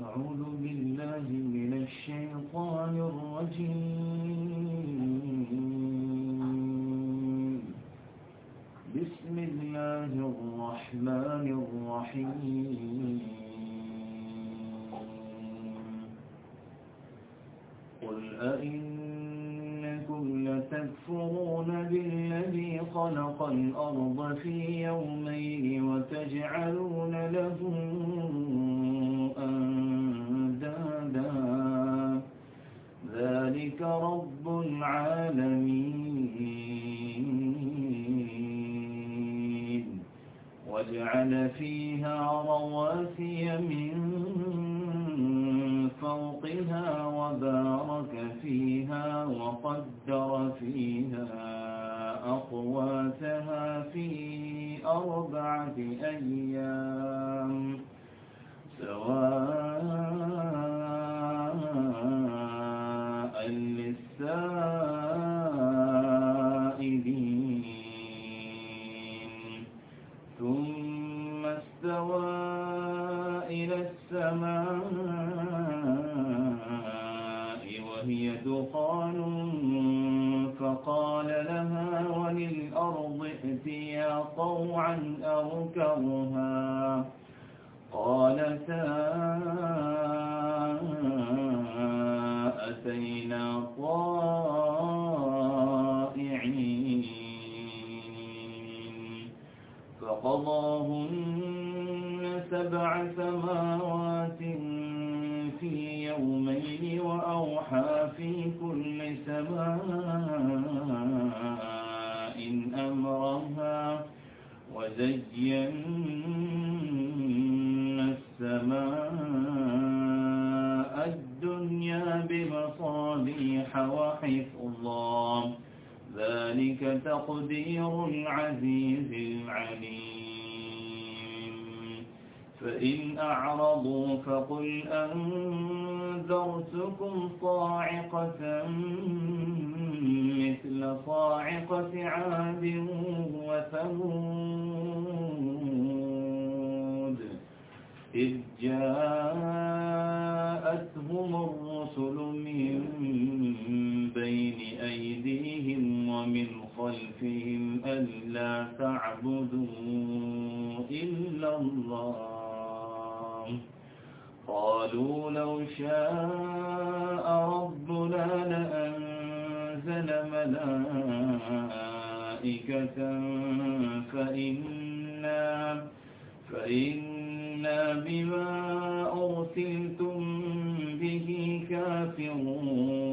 أعوذ بالله من الشيطان الرجيم. بسم الله الرحمن الرحيم. قل أئنكم لتكفرون بالذي خلق الأرض في يومين وتجعلون له وجعل كل سماء أمرها وزينا السماء الدنيا بمصابيح وحفظا ذلك تقدير العزيز العليم. فإن أعرضوا فقل أنت أنذرتكم صاعقة مثل صاعقة عاد وثمود. إذ جاءتهم الرسل من بين أيديهم ومن خلفهم ألا تعبدوا إلا الله. قالوا لو شاء ربنا لأنزل ملائكة فإنا, فإنا بما أرسلتم به كافرون.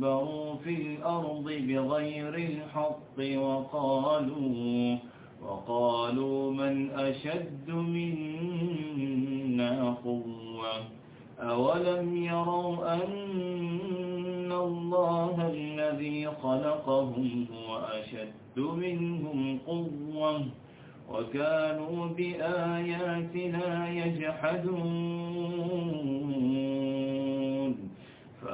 فاستكبروا في الأرض بغير الحق وقالوا وقالوا من أشد منا قوة أولم يروا أن الله الذي خلقهم هو أشد منهم قوة وكانوا بآياتنا يجحدون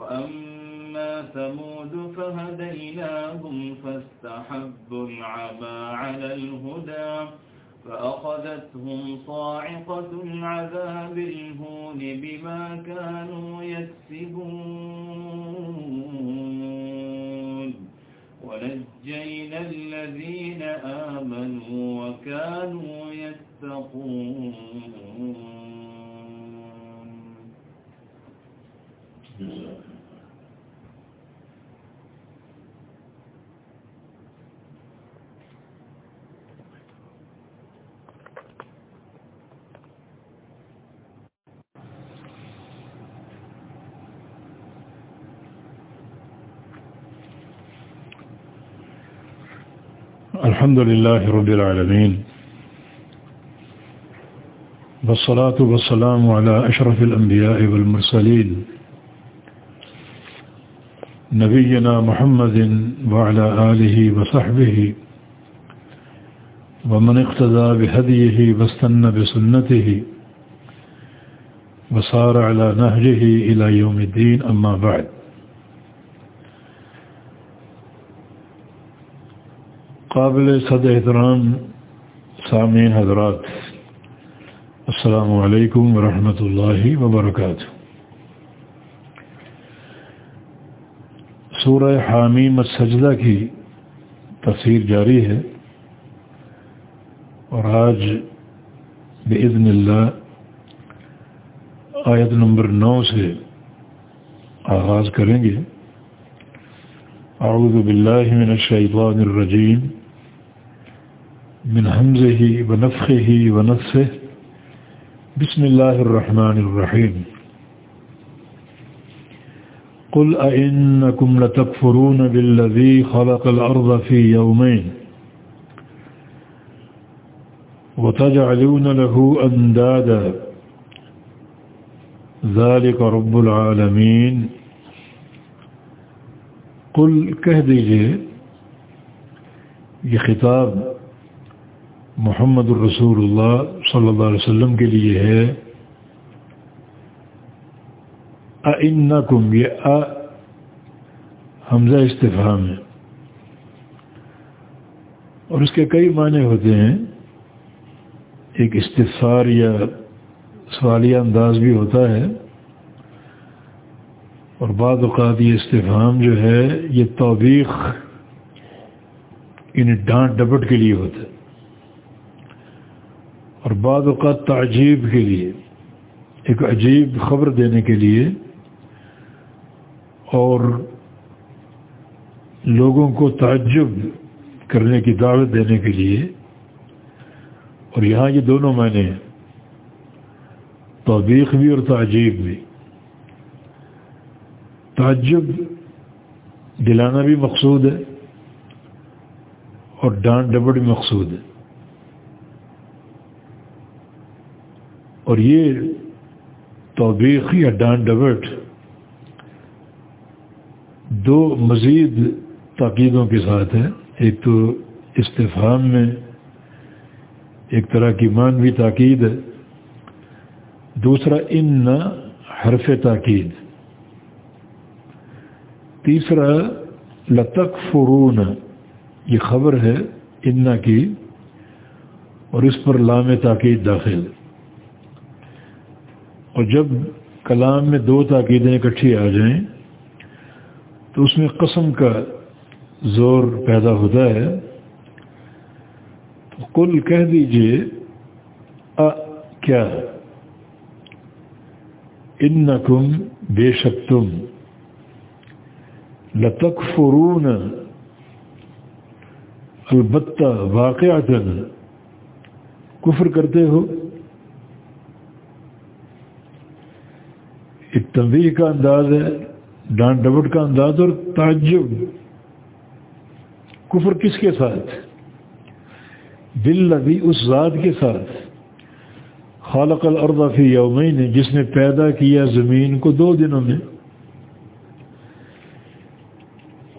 وأما ثمود فهديناهم فاستحبوا العمى على الهدى فأخذتهم صاعقة العذاب الهون بما كانوا يكسبون. ونجينا الذين آمنوا وكانوا يتقون. الحمد لله رب العالمين والصلاة والسلام على أشرف الأنبياء والمرسلين نبينا محمد وعلى آله وصحبه ومن اقتدى بهديه واستنى بسنته وصار على نهجه إلى يوم الدين أما بعد قابل صد احترام سامعین حضرات، السلام علیکم ورحمۃ اللہ وبرکاتہ۔ سورہ حامیم السجدہ کی تفسیر جاری ہے اور آج بإذن اللہ آیت نمبر نو سے آغاز کریں گے۔ اعوذ باللہ من الشیطان الرجیم۔ من حمزه ونفخه ونفسه. بسم الله الرحمن الرحيم. قل أئنكم لتكفرون بالذي خلق الأرض في يومين وتجعلون له أندادا. ذلك رب العالمين. قل کہہ دیجیے، یہ خطاب محمد الرسول اللہ صلی اللہ علیہ وسلم کے لیے ہے۔ کم یہ حمزہ استفہام ہے۔ اور اس کے کئی معنی ہوتے ہیں۔ ایک استفار یا سوالیہ انداز بھی ہوتا ہے۔ اور بعض اوقات یہ استفہام جو ہے، یہ توبیخ یعنی ڈانٹ ڈپٹ کے لیے ہوتا ہے۔ اور بعض اوقات تعجیب کے لیے، ایک عجیب خبر دینے کے لیے اور لوگوں کو تعجب کرنے کی دعوت دینے کے لیے۔ اور یہاں یہ دونوں معنی ہیں توبیق بھی اور تعجیب بھی۔ تعجب دلانا بھی مقصود ہے اور ڈانٹ ڈبٹ بھی مقصود ہے۔ اور یہ توبیخ یا ڈانٹ ڈبٹ دو مزید تاکیدوں کے ساتھ ہے ایک تو استفام میں ایک طرح کی مانوی تاکید ہے۔ دوسرا ان حرف تاکید۔ تیسرا لتک فرون یہ خبر ہے ان کی اور اس پر لام تاکید داخل۔ اور جب کلام میں دو تاکیدیں اکٹھی آ جائیں، تو اس میں قسم کا زور پیدا ہوتا ہے۔ تو کل کہہ دیجیے کیا؟ ان نقم بے شک تم۔ لتک فرون البتہ واقع کفر کرتے ہو۔ ایک تنظیر کا انداز ہے، ڈانٹ ڈبٹ کا انداز اور تعجب۔ کفر کس کے ساتھ؟ دل لبی اس ذات کے ساتھ۔ خالق الارض فی یومین، جس نے پیدا کیا زمین کو دو دنوں میں۔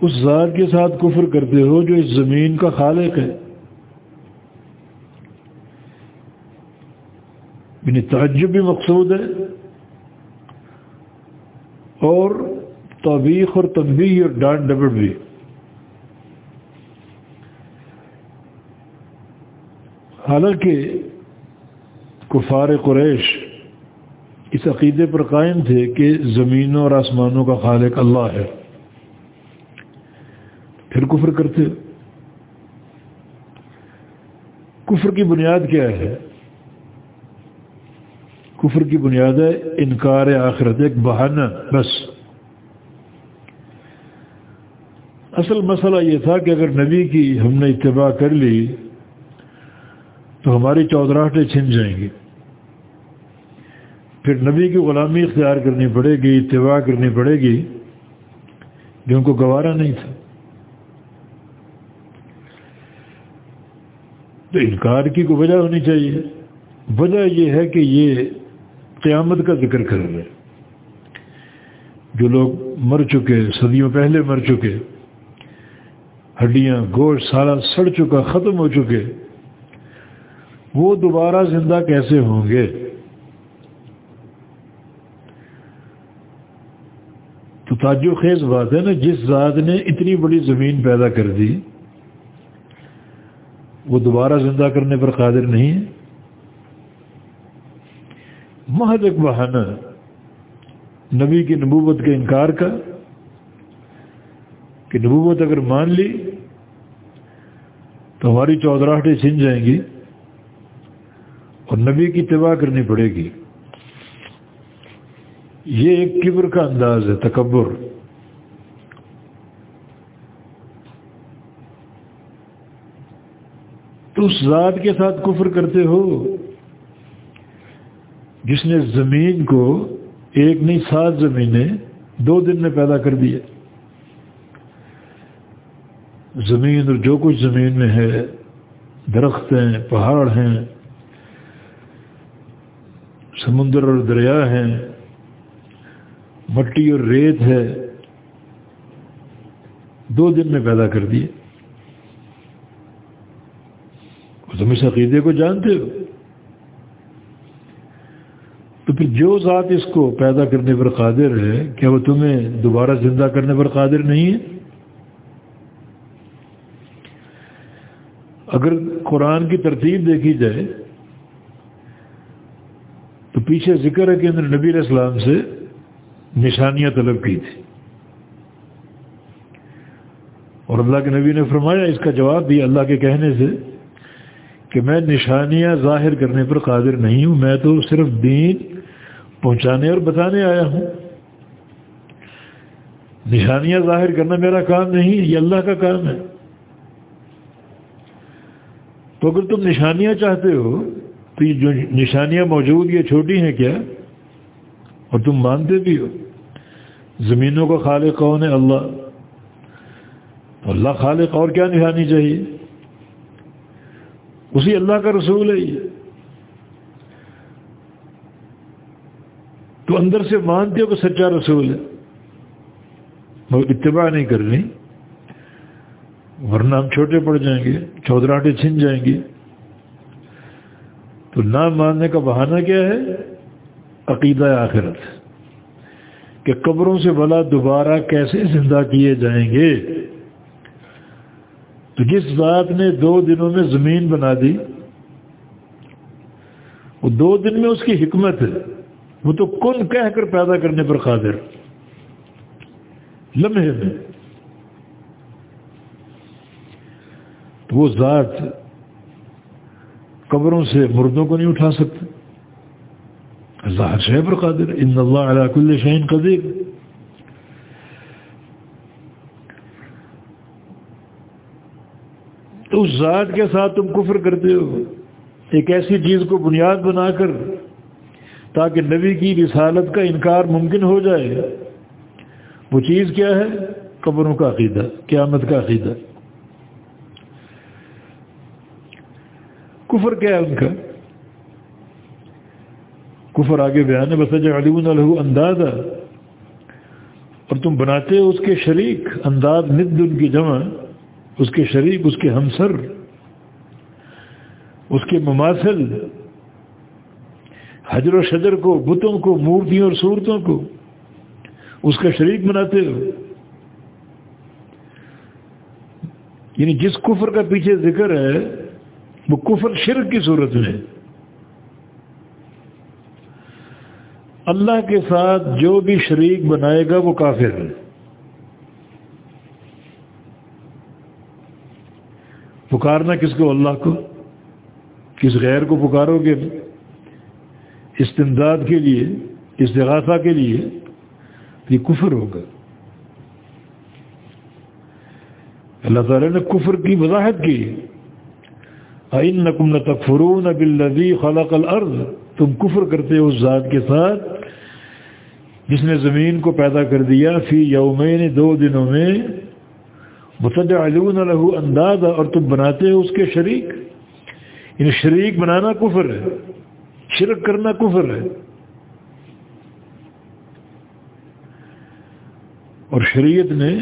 اس ذات کے ساتھ کفر کرتے ہو جو اس زمین کا خالق ہے۔ یعنی تعجب بھی مقصود ہے اور توبیخ اور تنبیہ اور ڈانٹ ڈبٹ بھی۔ حالانکہ کفار قریش اس عقیدے پر قائم تھے کہ زمینوں اور آسمانوں کا خالق اللہ ہے۔ پھر کفر کرتے۔ کفر کی بنیاد کیا ہے؟ کفر کی بنیاد ہے، انکار آخرت ایک بہانہ، بس۔ اصل مسئلہ یہ تھا کہ اگر نبی کی ہم نے اتباع کر لی، تو ہماری چودراہٹیں چھن جائیں گی۔ پھر نبی کی غلامی اختیار کرنی پڑے گی، اتباع کرنی پڑے گی، جو ان کو گوارا نہیں تھا۔ تو انکار کی کوئی وجہ ہونی چاہیے۔ وجہ یہ ہے کہ یہ قیامت کا ذکر کر رہے جو لوگ مر چکے، صدیوں پہلے مر چکے، ہڈیاں، گوشت، سارا سڑ چکا، ختم ہو چکے، وہ دوبارہ زندہ کیسے ہوں گے؟ تو تاجو خیز بات ہے نا، جس ذات نے اتنی بڑی زمین پیدا کر دی، وہ دوبارہ زندہ کرنے پر قادر نہیں ہے۔ محض ایک بہانہ نبی کی نبوت کے انکار کا کہ نبوت اگر مان لی تو ہماری چودراہٹیں چھن جائیں گی اور نبی کی تباہ کرنی پڑے گی۔ یہ ایک کبر کا انداز ہے، تکبر۔ تو اس ذات کے ساتھ کفر کرتے ہو جس نے زمین کو ایک نہیں، سات زمینیں دو دن میں پیدا کر دیے زمین اور جو کچھ زمین میں ہے، درخت ہیں، پہاڑ ہیں، سمندر اور دریا ہیں، مٹی اور ریت ہے، دو دن میں پیدا کر دیے تم اس عقیدے کو جانتے ہو؟ تو پھر جو ذات اس کو پیدا کرنے پر قادر ہے، کیا وہ تمہیں دوبارہ زندہ کرنے پر قادر نہیں ہے؟ اگر قرآن کی ترتیب دیکھی جائے، تو پیچھے ذکر ہے کہ اندر نبی علیہ السلام سے نشانیاں طلب کی تھی۔ اور اللہ کے نبی نے فرمایا، اس کا جواب دیا اللہ کے کہنے سے کہ میں نشانیاں ظاہر کرنے پر قادر نہیں ہوں، میں تو صرف دین پہنچانے اور بتانے آیا ہوں۔ نشانیاں ظاہر کرنا میرا کام نہیں، یہ اللہ کا کام ہے۔ تو اگر تم نشانیاں چاہتے ہو، تو یہ جو نشانیاں موجود، یہ چھوٹی ہیں کیا؟ اور تم مانتے بھی ہو۔ زمینوں کا خالق کون ہے؟ اللہ۔ تو اللہ خالق اور کیا نشانی چاہیے؟ اسی اللہ کا رسول ہے یہ۔ تو اندر سے مانتے ہو کہ سچا رسول ہے؟ مگر اتباع نہیں کرنی۔ ورنہ ہم چھوٹے پڑ جائیں گے چودراہٹے چھن جائیں گے۔ تو نہ ماننے کا بہانہ کیا ہے؟ عقیدہ آخرت۔ کہ قبروں سے بلا دوبارہ کیسے زندہ کیے جائیں گے؟ تو جس ذات نے دو دنوں میں زمین بنا دی، وہ دو دن میں اس کی حکمت ہے۔ وہ تو کن کہہ کر پیدا کرنے پر قادر؟ لمحے میں۔ تو وہ ذات قبروں سے مردوں کو نہیں اٹھا سکتا۔ اللہ ہر شہ پر قادر ان اللہ علیہ کل شہین قدیر۔ تو اس ذات کے ساتھ تم کفر کرتے ہو۔ ایک ایسی چیز کو بنیاد بنا کر تاکہ نبی کی رسالت کا انکار ممکن ہو جائے۔ وہ چیز کیا ہے؟ قبروں کا عقیدہ، قیامت کا عقیدہ۔ کفر کیا ہے ان کا؟ کفر آگے بیان ہے، بس علیم الح اندازہ اور تم بناتے ہو اس کے شریک انداز ند ان کی جمع، اس کے شریک، اس کے ہمسر، اس کے مماثل۔ حجر و شجر کو، بتوں کو، مورتیوں اور صورتوں کو اس کا شریک بناتے ہو۔ یعنی جس کفر کا پیچھے ذکر ہے، وہ کفر شرک کی صورت میں اللہ کے ساتھ جو بھی شریک بنائے گا، وہ کافر ہے۔ پکارنا کس کو؟ اللہ کو۔ کس غیر کو پکارو گے؟ استمداد کے لیے، استغاثہ کے لیے یہ کفر ہوگا اللہ تعالی نے کفر کی وضاحت کی۔ آئین نقم تفرون بلدی خلق الارض۔ تم کفر کرتے ہو اس ذات کے ساتھ جس نے زمین کو پیدا کر دیا فی یومین، دو دنوں میں۔ متد علون الح انداز اور تم بناتے ہو اس کے شریک۔ یعنی شریک بنانا کفر ہے۔ شرک کرنا کفر ہے۔ اور شریعت نے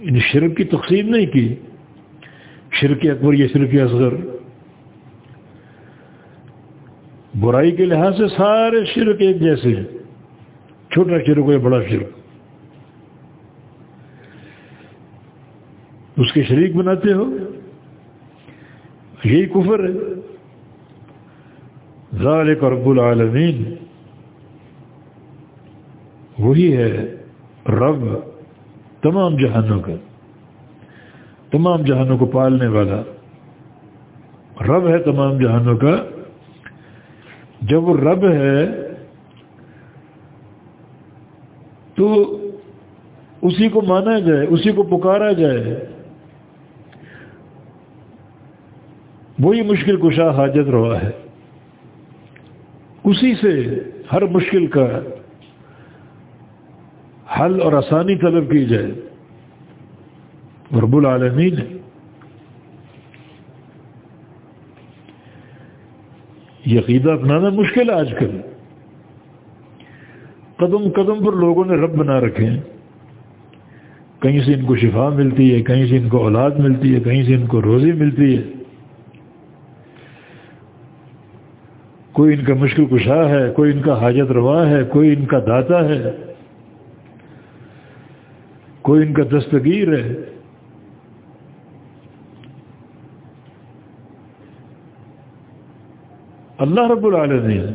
ان شرک کی تقسیم نہیں کی۔ شرک اکبر یا شرک اصغر۔ برائی کے لحاظ سے سارے شرک ایک جیسے ہیں۔ چھوٹا شرک ہو یا بڑا شرک۔ اس کے شریک بناتے ہو۔ یہی کفر ہے۔ ذالک رب العالمین۔ وہی ہے رب تمام جہانوں کا، تمام جہانوں کو پالنے والا۔ رب ہے تمام جہانوں کا۔ جب وہ رب ہے، تو اسی کو مانا جائے، اسی کو پکارا جائے۔ وہی مشکل کشا حاجت روا ہے۔ اسی سے ہر مشکل کا حل اور آسانی طلب کی جائے۔ رب العالمین۔ یہ عقیدہ اپنانا مشکل ہے آج کل۔ قدم قدم پر لوگوں نے رب بنا رکھے ہیں۔ کہیں سے ان کو شفا ملتی ہے، کہیں سے ان کو اولاد ملتی ہے، کہیں سے ان کو روزی ملتی ہے۔ کوئی ان کا مشکل کشا ہے، کوئی ان کا حاجت روا ہے، کوئی ان کا داتا ہے، کوئی ان کا دستگیر ہے۔ اللہ رب العالمین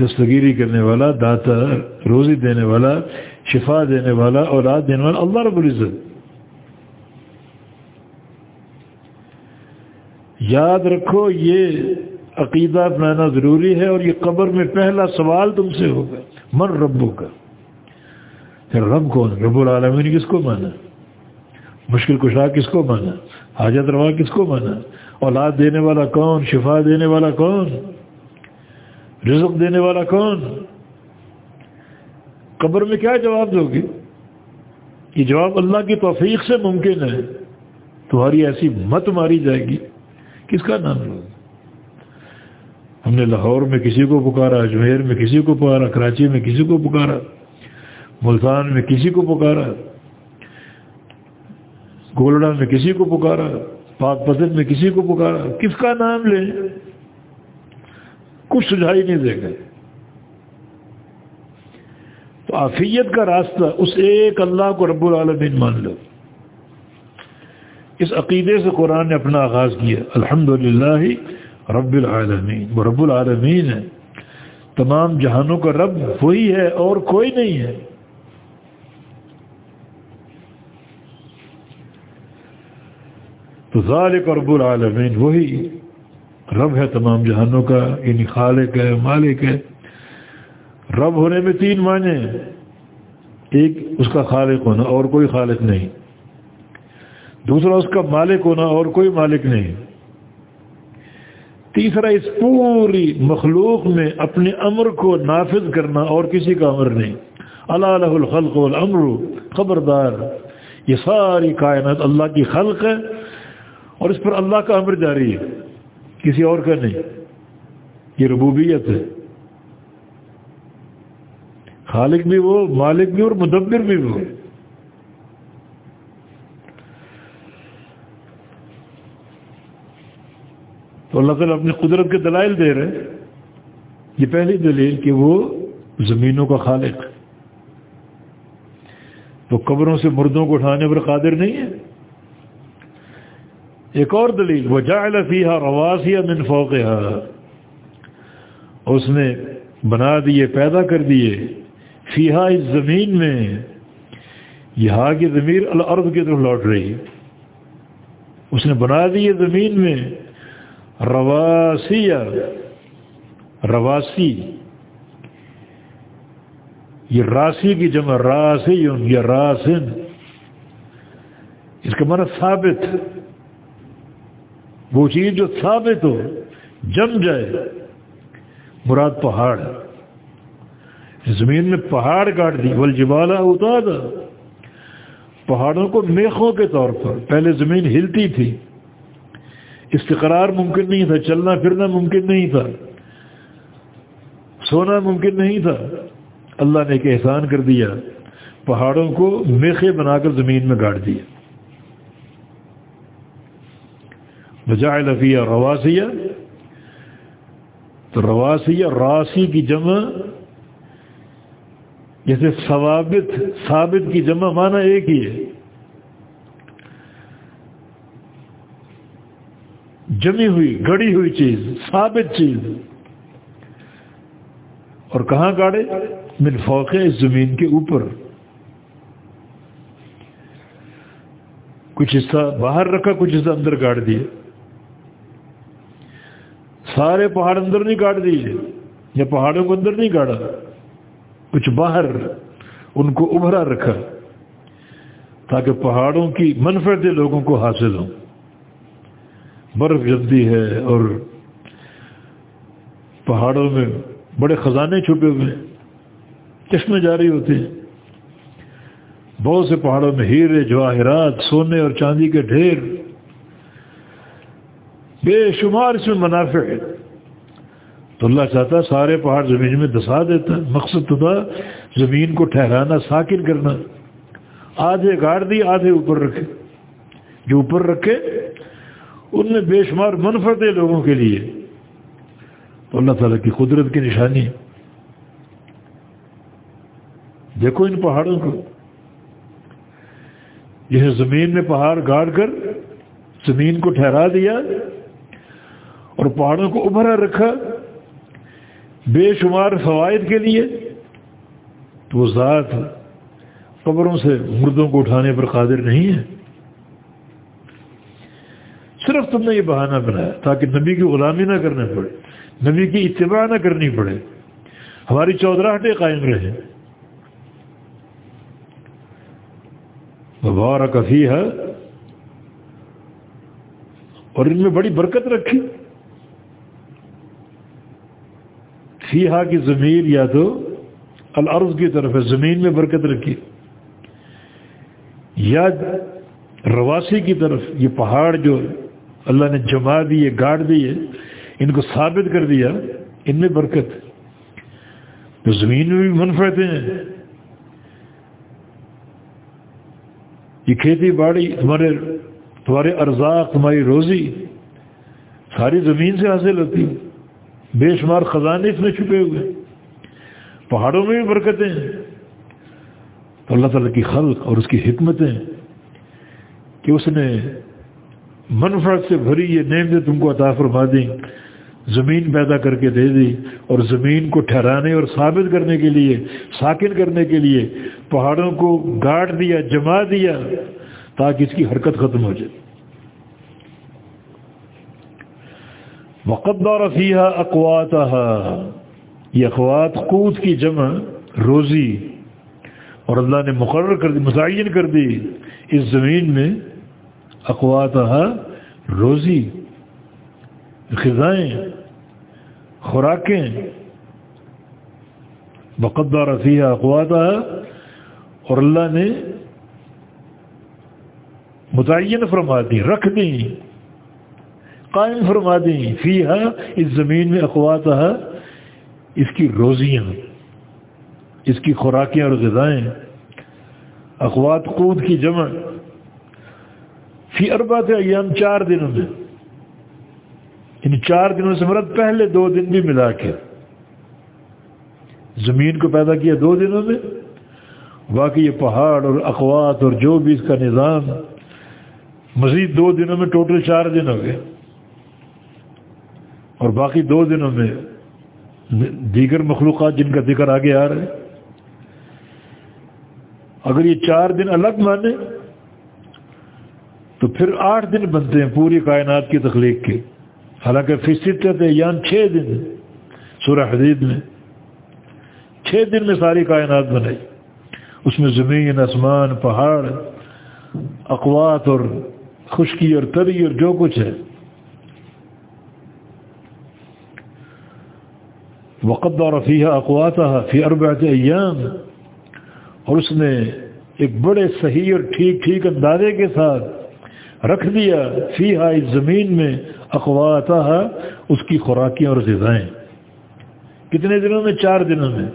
دستگیری کرنے والا، داتا، روزی دینے والا، شفا دینے والا، اولاد دینے والا، اللہ رب العزت۔ یاد رکھو یہ عقیدہ اپنانا ضروری ہے اور یہ قبر میں پہلا سوال تم سے ہوگا، من ربو کا پھر رب کون؟ رب العالمین کس کو مانا؟ مشکل کشا کس کو مانا؟ حاجت روا کس کو مانا؟ اولاد دینے والا کون؟ شفا دینے والا کون؟ رزق دینے والا کون؟ قبر میں کیا جواب دو گی یہ جواب اللہ کی توفیق سے ممکن ہے۔ تمہاری ایسی مت ماری جائے گی۔ کس کا نام لوگ ہم نے لاہور میں کسی کو پکارا اجمیر میں کسی کو پکارا، کراچی میں کسی کو پکارا، ملتان میں کسی کو پکارا، گولڈا میں کسی کو پکارا، پاک پتن میں کسی کو پکارا، کس کا نام لیں؟ کچھ سجھائی نہیں دے گئے۔ تو آفیت کا راستہ اس ایک اللہ کو رب العالمین مان لو۔ اس عقیدے سے قرآن نے اپنا آغاز کیا۔ الحمد للہ رب العالمین۔ وہ رب العالمین ہے تمام جہانوں کا رب وہی ہے اور کوئی نہیں ہے۔ تو ذالک رب العالمین وہی رب ہے تمام جہانوں کا یعنی خالق ہے، مالک ہے۔ رب ہونے میں تین معنی ہیں۔ ایک اس کا خالق ہونا اور کوئی خالق نہیں۔ دوسرا اس کا مالک ہونا اور کوئی مالک نہیں۔ تیسرا، اس پوری مخلوق میں اپنے امر کو نافذ کرنا اور کسی کا امر نہیں۔ اللہ الخلق والامر، خبردار۔ یہ ساری کائنات اللہ کی خلق ہے اور اس پر اللہ کا امر جاری ہے۔ کسی اور کا نہیں۔ یہ ربوبیت ہے۔ خالق بھی وہ، مالک بھی اور مدبر بھی وہ۔ تو اللہ تعالیٰ اپنی قدرت کے دلائل دے رہے یہ پہلی دلیل کہ وہ زمینوں کا خالق۔ تو قبروں سے مردوں کو اٹھانے پر قادر نہیں ہے۔ ایک اور دلیل، وہ جائے فیحا رواسیہ من فوقہ اس نے بنا دیے، پیدا کر دیے۔ فیحا اس زمین میں، یہاں کی ضمیر الارض کی طرف لوٹ رہی۔ اس نے بنا دیے زمین میں۔ رواسی رواسی یہ راسی کی جمع راسی یا راسن۔ اس کا معنی ثابت۔ وہ چیز جو ثابت ہو، جم جائے۔ مراد پہاڑ۔ زمین میں پہاڑ کاٹ دی بول جبالا ہوتا تھا پہاڑوں کو میخوں کے طور پر، پہلے زمین ہلتی تھی۔ استقرار ممکن نہیں تھا، چلنا پھرنا ممکن نہیں تھا۔ سونا ممکن نہیں تھا۔ اللہ نے ایک احسان کر دیا، پہاڑوں کو میخے بنا کر زمین میں گاڑ دیا۔ بجائے لفیہ رواسیہ۔ تو رواسیہ، راسی کی جمع، جیسے ثوابت، ثابت کی جمع مانا ایک ہی ہے۔ جمی ہوئی، گڑی ہوئی چیز، ثابت چیز۔ اور کہاں گاڑے؟ من فوق اس زمین کے اوپر۔ کچھ حصہ باہر رکھا، کچھ حصہ اندر گاڑ دیے۔ سارے پہاڑ اندر نہیں کاٹ دیے، یا پہاڑوں کو اندر نہیں گاڑا۔ کچھ باہر ان کو ابھرا رکھا، تاکہ پہاڑوں کی منفرد لوگوں کو حاصل ہوں۔ برف جلدی ہے اور پہاڑوں میں بڑے خزانے چھپے ہوئے چشمے جاری ہوتے ہیں۔ بہت سے پہاڑوں میں ہیرے، جواہرات، سونے اور چاندی کے ڈھیر۔ بے شمار اس میں منافع ہے۔ تو اللہ چاہتا سارے پہاڑ زمین میں دسا دیتا، مقصد تو تھا زمین کو ٹھہرانا، ساکن کرنا۔ آدھے گاڑ دی، آدھے اوپر رکھے۔ جو اوپر رکھے ان میں بے شمار منفرد لوگوں کے لیے۔ تو اللہ تعالیٰ کی قدرت کی نشانی۔ دیکھو ان پہاڑوں کو۔ یہ زمین میں پہاڑ گاڑ کر زمین کو ٹھہرا دیا اور پہاڑوں کو ابھرا رکھا بے شمار فوائد کے لیے۔ تو وہ ذات قبروں سے مردوں کو اٹھانے پر قادر نہیں ہے۔ صرف تم نے یہ بہانہ بنایا تاکہ نبی کی غلامی نہ کرنے پڑے، نبی کی اتباع نہ کرنی پڑے۔ ہماری چودراہٹیں قائم رہے۔ ببارہ کفی ہے اور ان میں بڑی برکت رکھی۔ فیحا کی زمین یا تو الارض کی طرف ہے، زمین میں برکت رکھی۔ یا رواسی کی طرف، یہ پہاڑ جو اللہ نے جما دیے گاڑ دیے ان کو ثابت کر دیا، ان میں برکت تو زمین میں بھی منفرتیں ہیں۔ یہ کھیتی باڑی تمہارے تمہارے ارزاق، تمہاری روزی، ساری زمین سے حاصل ہوتی بے شمار خزانے اس میں چھپے ہوئے پہاڑوں میں بھی برکتیں ہیں۔ تو اللہ تعالیٰ کی خلق اور اس کی حکمتیں کہ اس نے منفرد سے بھری یہ نعمتیں تم کو عطا فرما دیں۔ زمین پیدا کر کے دے دی اور زمین کو ٹھہرانے اور ثابت کرنے کے لیے، ساکن کرنے کے لیے پہاڑوں کو گاڑ دیا، جما دیا تاکہ اس کی حرکت ختم ہو جائے۔ مقدار رفیہ اقوات یہ اقوات قوت کی جمع، روزی اور اللہ نے مقرر کر دی متعین کر دی۔ اس زمین میں اقوات روزی خزائیں خوراکیں۔ بقدہ رفیہ اقوات اور اللہ نے متعین فرما دی، رکھ دیں قائم فرما دیں فی اس زمین میں اقوات اس کی روزیاں، اس کی خوراکیں اور غذائیں۔ اقوات قود کی جمع فی اربات ایام چار دنوں میں ان چار دنوں سے مرد پہلے دو دن بھی ملا کے۔ زمین کو پیدا کیا دو دنوں میں۔ باقی یہ پہاڑ اور اقوات اور جو بھی اس کا نظام، مزید دو دنوں میں ٹوٹل چار دن ہو گئے۔ اور باقی دو دنوں میں دیگر مخلوقات جن کا ذکر آگے آ رہا ہے۔ اگر یہ چار دن الگ مانے تو پھر آٹھ دن بنتے ہیں پوری کائنات کی تخلیق کے۔ حالانکہ فیصد کہتے ہیں یعنی چھ دن سورہ حدید میں۔ چھ دن میں ساری کائنات بنائی۔ اس میں زمین، آسمان، پہاڑ، اقوات اور خشکی اور تری اور جو کچھ ہے۔ وقت اور رفیہ اقوات فی اربعت ایام۔ اور اس نے ایک بڑے صحیح اور ٹھیک ٹھیک اندازے کے ساتھ رکھ دیا فی اس زمین میں اقواتا اس کی خوراکیں اور غذائیں۔ کتنے دنوں میں؟ چار دنوں میں۔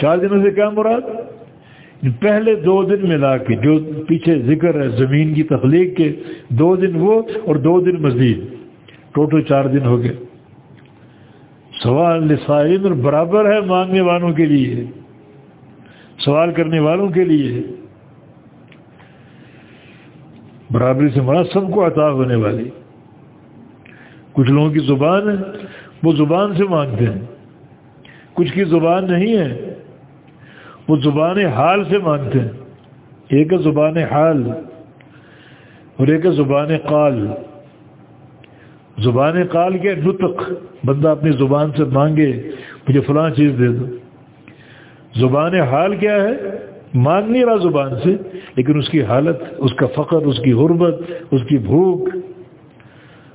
چار دنوں سے کیا مراد؟ پہلے دو دن ملا کے، جو پیچھے ذکر ہے زمین کی تخلیق کے، دو دن وہ اور دو دن مزید۔ ٹوٹل چار دن ہو گئے۔ سوال لسائن اور برابر ہے مانگنے والوں کے لیے، سوال کرنے والوں کے لیے۔ برابری سے مراد سب کو عطا ہونے والی۔ کچھ لوگوں کی زبان ہے، وہ زبان سے مانگتے ہیں۔ کچھ کی زبان نہیں ہے، وہ زبان حال سے مانگتے ہیں۔ ایک زبان حال اور ایک زبان قال۔ زبان قال کے نطق، بندہ اپنی زبان سے مانگے، مجھے فلاں چیز دے دو۔ زبان حال کیا ہے؟ مانگ نہیں رہا زبان سے، لیکن اس کی حالت، اس کا فخر اس کی غربت اس کی بھوک،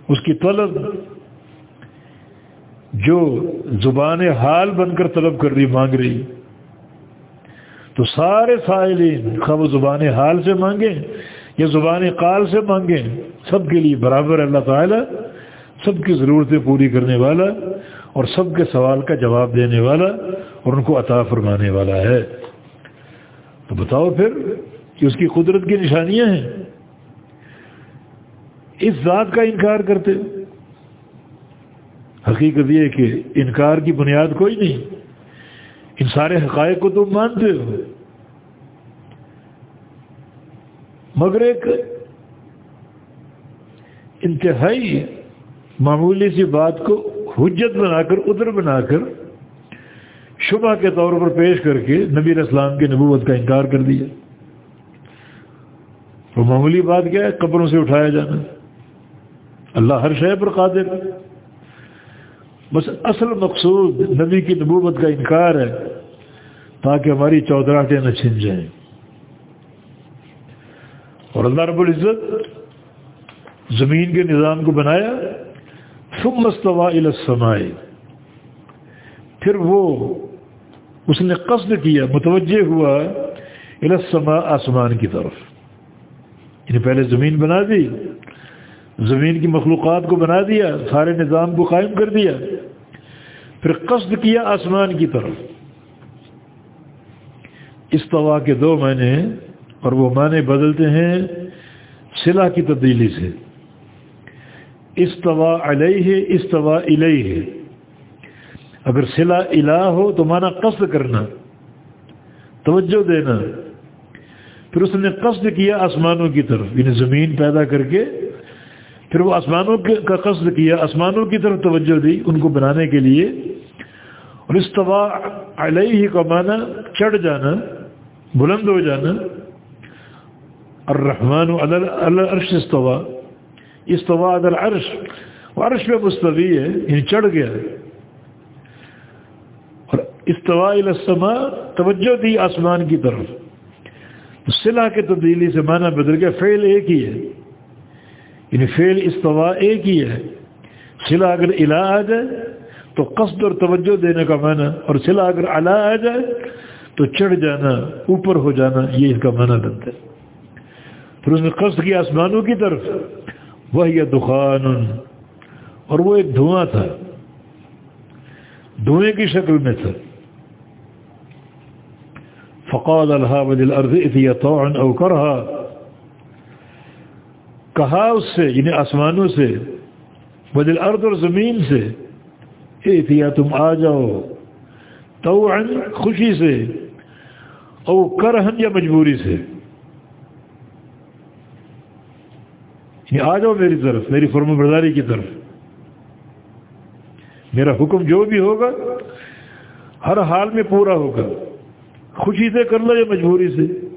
اس کی طلب، جو زبان حال بن کر طلب کر رہی، مانگ رہی۔ تو سارے سائلین خب زبان حال سے مانگیں یا زبان قال سے مانگیں، سب کے لیے برابر اللہ تعالیٰ، سب کی ضرورتیں پوری کرنے والا اور سب کے سوال کا جواب دینے والا اور ان کو عطا فرمانے والا ہے۔ تو بتاؤ پھر کہ اس کی قدرت کی نشانیاں ہیں۔ اس ذات کا انکار کرتے۔ حقیقت یہ کہ انکار کی بنیاد کوئی نہیں۔ ان سارے حقائق کو تم مانتے ہو۔ مگر ایک انتہائی معمولی سی بات کو حجت بنا کر، ادھر بنا کر شبہ کے طور پر پیش کر کے نبی اسلام کی نبوت کا انکار کر دیا۔ وہ معمولی بات کیا ہے؟ قبروں سے اٹھایا جانا۔ اللہ ہر شے پر قادر بس اصل مقصود نبی کی نبوت کا انکار ہے تاکہ ہماری چودراہٹیں نہ چھن جائیں۔ اور اللہ رب العزت زمین کے نظام کو بنایا۔ ثم استوى الى السماء۔ پھر وہ اس نے قصد کیا، متوجہ ہوا الى السماء، آسمان کی طرف۔ یعنی پہلے زمین بنا دی، زمین کی مخلوقات کو بنا دیا، سارے نظام کو قائم کر دیا، پھر قصد کیا آسمان کی طرف۔ استوا کے دو معنی اور وہ معنی بدلتے ہیں صلح کی تبدیلی سے۔ استوا علیہ استوا الیہ۔ اگر صلہ الہ ہو تو مانا قصد کرنا، توجہ دینا۔ پھر اس نے قصد کیا آسمانوں کی طرف یعنی زمین پیدا کر کے، پھر وہ آسمانوں کا قصد کیا، آسمانوں کی طرف توجہ دی ان کو بنانے کے لیے۔ اور استوا علیہ کا معنی چڑھ جانا، بلند ہو جانا۔ الرحمن الرش استوا استوا ادر عرش وہ عرش پہ مستوی ہے یعنی چڑھ گیا۔ اور استوا السما توجہ دی آسمان کی طرف۔ صلاح کے تبدیلی سے معنی بدل گیا، فعل ایک ہی ہے۔ یعنی فعل استوا ایک ہی ہے۔ صلاح اگر الہ آ جائے، تو قصد اور توجہ دینے کا معنی، اور صلاح اگر الا آ جائے، تو چڑھ جانا، اوپر ہو جانا، یہ اس کا معنی بنتا ہے۔ پھر اس نے قصد کیا آسمانوں کی طرف۔ وہ یہ دخان، اور وہ ایک دھواں تھا۔ دھوئیں کی شکل میں تھا۔ فقاد الحا بدل ارض او کرہا کہا اس سے یعنی آسمانوں سے بدل ارد اور زمین سے اتیا تم آ جاؤ تو خوشی سے او کرہن یا مجبوری سے. یعنی آ جاؤ میری طرف، میری فرم برداری کی طرف. میرا حکم جو بھی ہوگا، ہر حال میں پورا ہوگا. خوشی سے کر لو یا مجبوری سے؟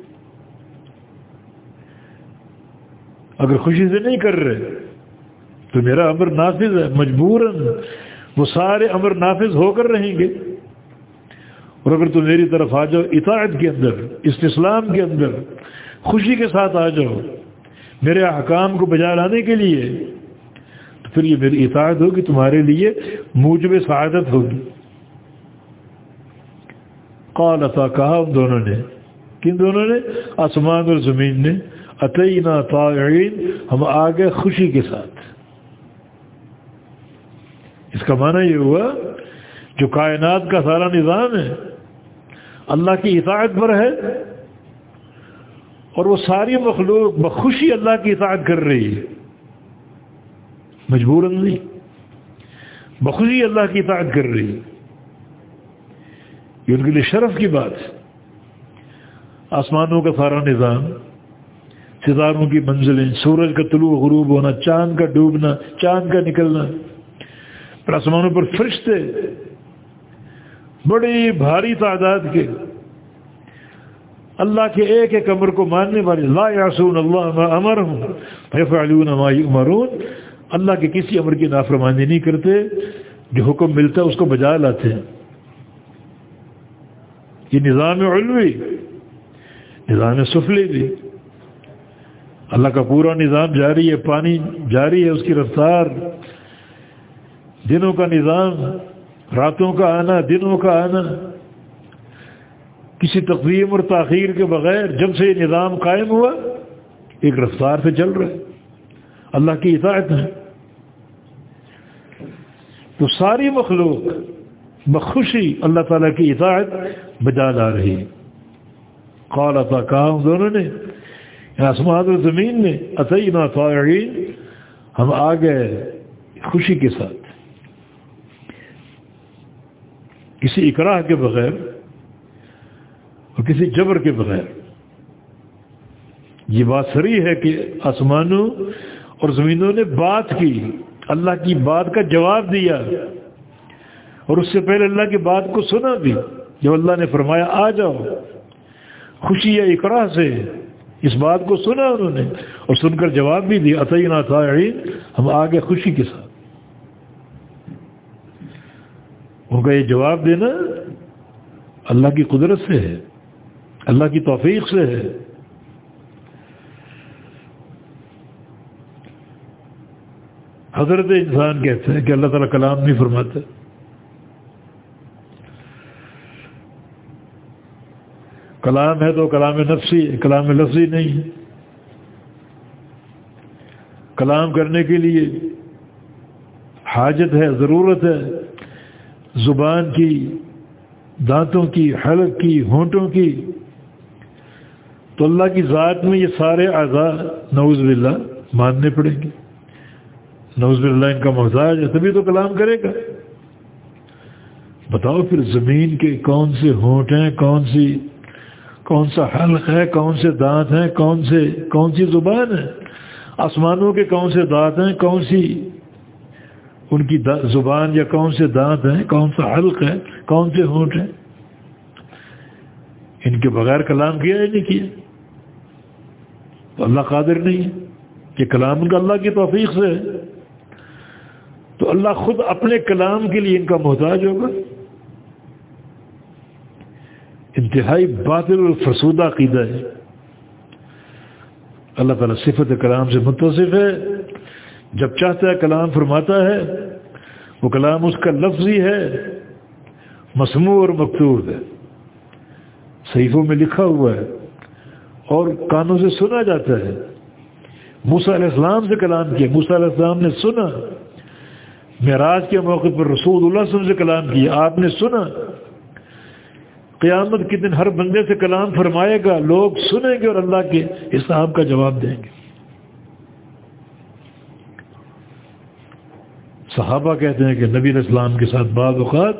اگر خوشی سے نہیں کر رہے، تو میرا امر نافذ ہے مجبور وہ سارے امر نافذ ہو کر رہیں گے۔ اور اگر تم میری طرف آ جاؤ، اطاعت کے اندر اسلام کے اندر، خوشی کے ساتھ آ جاؤ، میرے احکام کو بجا لانے کے لیے، تو پھر یہ میری اطاعت ہوگی، تمہارے لیے موجب سعادت ہوگی۔ قال عطا کہا ان دونوں نے کن دونوں نے آسمان اور زمین نے. عطینہ طائعین، ہم آگے خوشی کے ساتھ. اس کا معنی یہ ہوا، جو کائنات کا سارا نظام ہے، اللہ کی اطاعت پر ہے، اور وہ ساری مخلوق بخوشی اللہ کی اطاعت کر رہی ہے۔ مجبور نہیں، بخوشی اللہ کی اطاعت کر رہی ہے۔ یہ ان کے لیے شرف کی بات ہے۔ آسمانوں کا سارا نظام، ستاروں کی منزلیں، سورج کا طلوع، غروب ہونا، چاند کا ڈوبنا، چاند کا نکلنا۔ پر آسمانوں پر فرشتے بڑی بھاری تعداد کے اللہ کے ایک ایک امر کو ماننے والے، لا یاسون اللہ ما امر ہوں فیفعلون ما یؤمرون۔ اللہ کے کسی امر کی نافرمانی نہیں کرتے، جو حکم ملتا ہے اس کو بجا لاتے ہیں۔ یہ نظام علوی نظام سفلی بھی۔ اللہ کا پورا نظام جاری ہے، پانی جاری ہے، اس کی رفتار۔ دنوں کا نظام، راتوں کا آنا، دنوں کا آنا۔ کسی تقویم اور تاخیر کے بغیر جب سے یہ نظام قائم ہوا، ایک رفتار سے چل رہا ہے۔ اللہ کی اطاعت ہے۔ تو ساری مخلوق بخوشی اللہ تعالیٰ کی اطاعت بجا لا رہی ہے۔ قال عطا کہا دونوں نے آسمان و زمین نے عطینا طائعین، ہم آ گئے خوشی کے ساتھ۔ کسی اقراہ کے بغیر اور کسی جبر کے بغیر۔ یہ بات سری ہے کہ آسمانوں اور زمینوں نے بات کی، اللہ کی بات کا جواب دیا۔ اور اس سے پہلے اللہ کی بات کو سنا بھی۔ جب اللہ نے فرمایا، آ جاؤ۔ خوشی یا اقراہ سے اس بات کو سنا انہوں نے اور سن کر جواب بھی دیا عطینہ تھا ہم آگے خوشی کے ساتھ۔ ان کا یہ جواب دینا اللہ کی قدرت سے ہے، اللہ کی توفیق سے ہے۔ حضرت انسان کہتے ہیں کہ اللہ تعالیٰ کلام نہیں فرماتا۔ کلام ہے تو کلام نفسی ہے کلام لفظی نہیں۔ ہے کلام کرنے کے لیے حاجت ہے، ضرورت ہے۔ زبان کی، دانتوں کی، حلق کی، ہونٹوں کی۔ تو اللہ کی ذات میں یہ سارے اعضاء نوز باللہ ماننے پڑیں گے۔ نوز باللہ ان کا محتاج ہے، تبھی تو کلام کرے گا۔ بتاؤ پھر زمین کے کون سے ہونٹ ہیں، کون سی کون سا حلق ہے، کون سے دانت ہیں، کون سے کون سی زبان ہے؟ آسمانوں کے کون سے دانت ہیں، کون سی ان کی زبان یا کون سے دانت ہیں، کون سا حلق ہے، کون سے ہونٹ ہیں؟ ان کے بغیر کلام کیا یا نہیں کیا۔ تو اللہ قادر نہیں ہے کہ کلام ان کا اللہ کی توفیق سے ہے۔ تو اللہ خود اپنے کلام کے لیے ان کا محتاج ہوگا۔ انتہائی باطل اور فرسودہ عقیدہ ہے۔ اللہ تعالیٰ صفت کلام سے متصف ہے۔ جب چاہتا ہے کلام فرماتا ہے، وہ کلام اس کا لفظی ہے، مسموع اور مکتوب ہے۔ صحیفوں میں لکھا ہوا ہے اور کانوں سے سنا جاتا ہے۔ موسیٰ علیہ السلام سے کلام کیا، موسیٰ علیہ السلام نے سنا۔ معراج کے موقع پر رسول اللہ صلی اللہ علیہ وسلم سے کلام کیا، آپ نے سنا۔ قیامت کے دن ہر بندے سے کلام فرمائے گا، لوگ سنیں گے اور اللہ کے حساب کا جواب دیں گے۔ صحابہ کہتے ہیں کہ نبی اسلام کے ساتھ بعض اوقات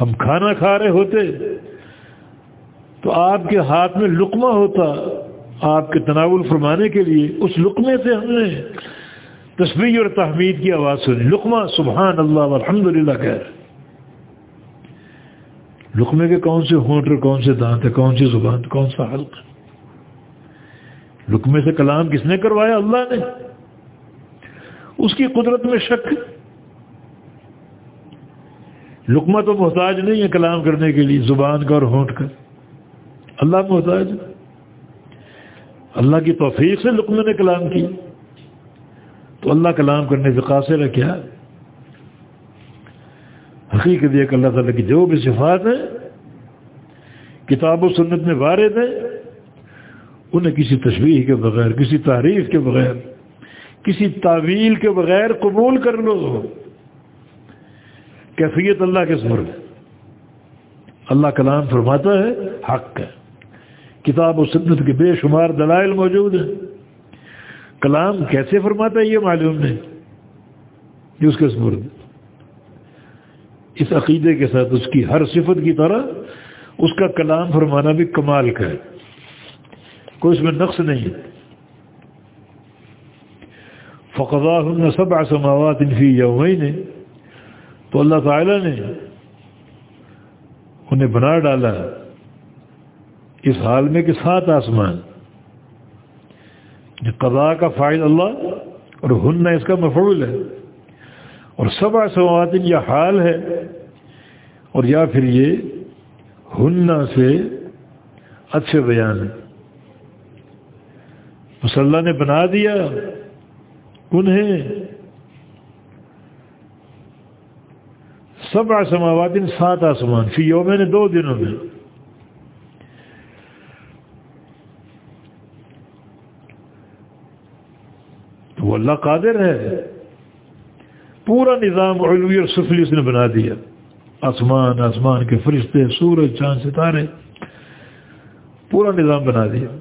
ہم کھانا کھا رہے ہوتے، تو آپ کے ہاتھ میں لقمہ ہوتا، آپ کے تناول فرمانے کے لیے اس لقمے سے ہم نے تصویر اور تحمید کی آواز سنی۔ لقمہ، سبحان اللہ الحمد للہ کہہ رہے لقمے کے کون سے ہونٹ اور کون سے دانت ہے کون سی زبان، کون سا حلق؟ لقمے سے کلام کس نے کروایا؟ اللہ نے۔ اس کی قدرت میں شک۔ لقمہ تو محتاج نہیں ہے کلام کرنے کے لیے، زبان کا اور ہونٹ کا۔ اللہ محتاج اللہ کی توفیق سے لقمے نے کلام کی تو اللہ کلام کرنے سے قاصر ہے کیا؟ حقیقت یہ کہ اللہ تعالیٰ کی جو بھی صفات ہیں، کتاب و سنت میں وارد ہیں، انہیں کسی تشریح کے بغیر، کسی تعریف کے بغیر، کسی تعویل کے بغیر قبول کر لو۔ کیفیت اللہ کے سمر ہے اللہ کلام فرماتا ہے، حق ہے۔ کتاب و سنت کے بے شمار دلائل موجود ہیں۔ کلام کیسے فرماتا ہے یہ معلوم نہیں۔ جو اس کے سمرد اس عقیدے کے ساتھ اس کی ہر صفت کی طرح اس کا کلام فرمانا بھی کمال کا ہے۔ کوئی اس میں نقص نہیں ہے۔ فقضا سب آسماوات انفی یومین نے تو اللہ تعالی نے انہیں بنا ڈالا اس حال میں کہ سات آسمان۔ قضاء کا فائد اللہ اور ہن اس کا مفعول ہے۔ اور سبع سواتن یہ حال ہے اور یا پھر یہ ہن سے اچھے بیان ہے مسلح نے بنا دیا انہیں۔ سب آسماوات سات آسمان، فی یوم نے دو دنوں میں۔ تو وہ اللہ قادر ہے۔ پورا نظام علوی اور سفلی اس نے بنا دیا۔ آسمان آسمان کے فرشتے، سورج، چاند، ستارے، پورا نظام بنا دیا۔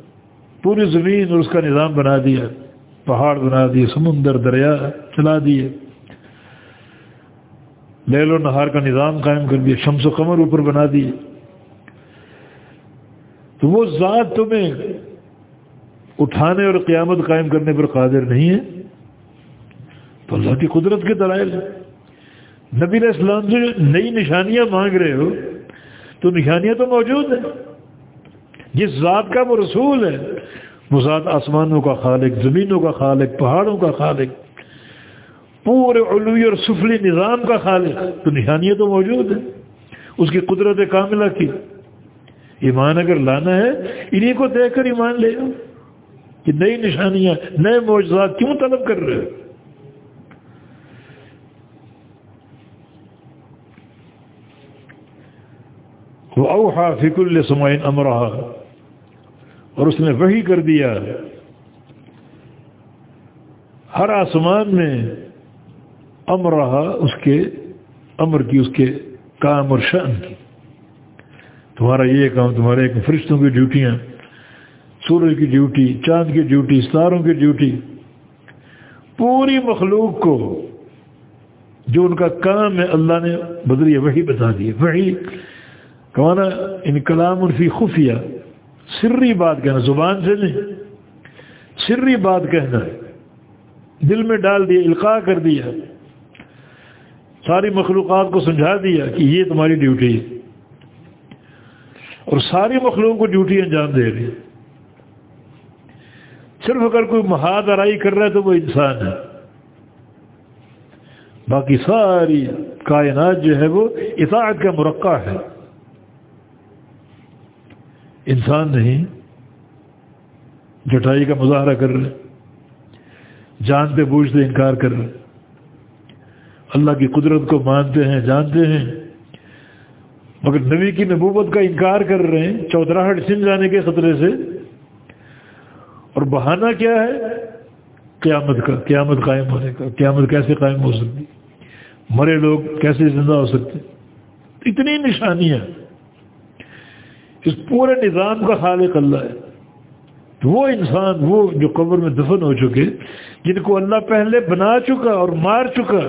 پوری زمین اور اس کا نظام بنا دیا۔ پہاڑ بنا دیے، سمندر، دریا چلا دیے۔ لیل و نہار کا نظام قائم کر دیا، شمس و قمر اوپر بنا دیے۔ تو وہ ذات تمہیں اٹھانے اور قیامت قائم کرنے پر قادر نہیں ہے۔ تو اللہ کی قدرت کے دلائل نبی علیہ السلام سے نئی نشانیاں مانگ رہے ہو، تو نشانیاں تو موجود ہیں۔ جس ذات کا وہ رسول ہے، وہ ذات آسمانوں کا خالق، زمینوں کا خالق، پہاڑوں کا خالق، پورے علوی اور سفلی نظام کا خالق۔ تو نشانیاں تو موجود ہیں۔ اس کی قدرت کاملہ کی۔ ایمان اگر لانا ہے انہیں کو دیکھ کر ایمان لے کہ نئی نشانیاں، نئے معجزات کیوں طلب کر رہے ہو؟ وہ اوہا فکر سمائن امرا اور اس نے وہی کر دیا ہر آسمان میں امر رہا اس کے امر کی اس کے کام اور شان کی. تمہارا یہ کام، تمہارے ایک فرشتوں کی ڈیوٹیاں، سورج کی ڈیوٹی، چاند کی ڈیوٹی، ستاروں کی ڈیوٹی. پوری مخلوق کو جو ان کا کام ہے، اللہ نے بدلیا وہی بتا دی وہی کمانا ان کلام الفی خفیہ۔ سری بات کہنا، زبان سے نہیں۔ سری بات کہنا۔ دل میں ڈال دیا، القاع کر دیا۔ ساری مخلوقات کو سمجھا دیا کہ یہ تمہاری ڈیوٹی ہے۔ اور ساری مخلوق کو ڈیوٹی انجام دے رہی صرف اگر کوئی محاد آرائی کر رہا ہے تو وہ انسان ہے۔ باقی ساری کائنات جو ہے وہ اطاعت کا مرقع ہے۔ انسان نہیں، جٹائی کا مظاہرہ کر رہے جانتے بوجھتے انکار کر رہے۔ اللہ کی قدرت کو مانتے ہیں، جانتے ہیں، مگر نبی کی نبوت کا انکار کر رہے ہیں چودراہٹ سن جانے کے خطرے سے۔ اور بہانہ کیا ہے؟ قیامت کا، قیامت قائم ہونے کا، قیامت کیسے قائم ہو سکتی؟ مرے لوگ کیسے زندہ ہو سکتے؟ اتنی نشانیاں۔ اس پورے نظام کا خالق اللہ ہے۔ تو وہ انسان، وہ جو قبر میں دفن ہو چکے، جن کو اللہ پہلے بنا چکا اور مار چکا،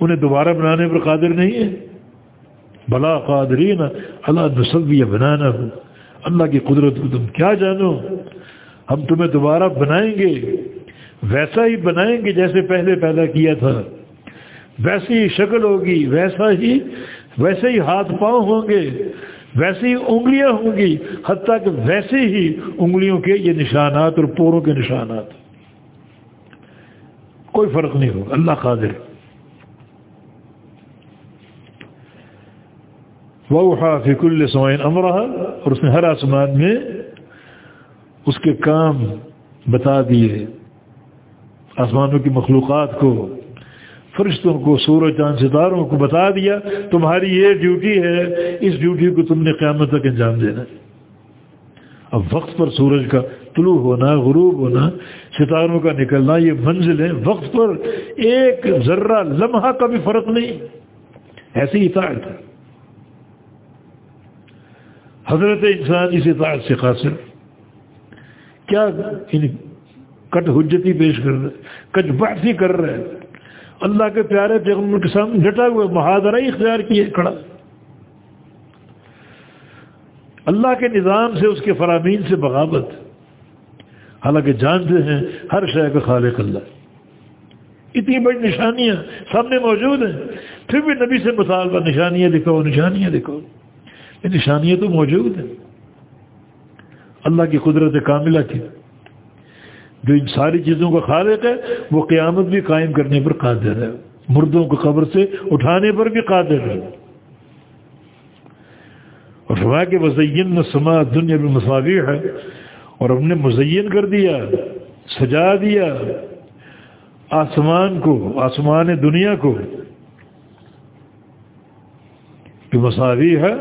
انہیں دوبارہ بنانے پر قادر نہیں ہے۔ بلا قادرین، اللہ نصویہ بنانا ہو۔ اللہ کی قدرت کو تم کیا جانو؟ ہم تمہیں دوبارہ بنائیں گے۔ ویسا ہی بنائیں گے جیسے پہلے پیدا کیا تھا۔ ویسی ہی شکل ہوگی، ویسا ہی، ویسے ہی ہاتھ پاؤں ہوں گے۔ ویسے ہی انگلیاں ہوں گی، حتیٰ کہ ویسے ہی انگلیوں کے یہ نشانات اور پوروں کے نشانات۔ کوئی فرق نہیں ہوگا، اللہ قادر۔ وہ فک السمعین امرہ اور اس نے ہر آسمان میں اس کے کام بتا دیے۔ آسمانوں کی مخلوقات کو فرشتوں کو، سورج چاند ستاروں کو بتا دیا، تمہاری یہ ڈیوٹی ہے، اس ڈیوٹی کو تم نے قیامت تک انجام دینا اب وقت پر سورج کا طلوع ہونا، غروب ہونا، ستاروں کا نکلنا، یہ منزلیں وقت پر ایک ذرہ لمحہ کا بھی فرق نہیں۔ ایسی اطاعت ہے۔ حضرت انسان اس اطاعت سے قاصر۔ کیا یعنی کٹ حجتی پیش کر رہے کٹ بحثی کر رہے اللہ کے پیارے پیغمبر کے سامنے ڈٹا ہوئے، محاذرہ اختیار کیے، کھڑا۔ اللہ کے نظام سے، اس کے فرامین سے بغاوت۔ حالانکہ جانتے ہیں، ہر شے کا خالق اللہ۔ اتنی بڑی نشانیاں سامنے موجود ہیں۔ پھر بھی نبی سے مطالبہ نشانیاں دکھاؤ نشانیاں دکھاؤ۔ یہ نشانیاں تو موجود ہیں۔ اللہ کی قدرت کاملہ کی۔ جو ان ساری چیزوں کا خالق ہے، وہ قیامت بھی قائم کرنے پر قادر ہے۔ مردوں کو قبر سے اٹھانے پر بھی قادر ہے۔ اور فرمایا کہ وزین سما دنیا میں مساوی ہے۔ اور ہم نے مزین کر دیا، سجا دیا آسمان کو، آسمان دنیا کو۔ کہ مساوی ہے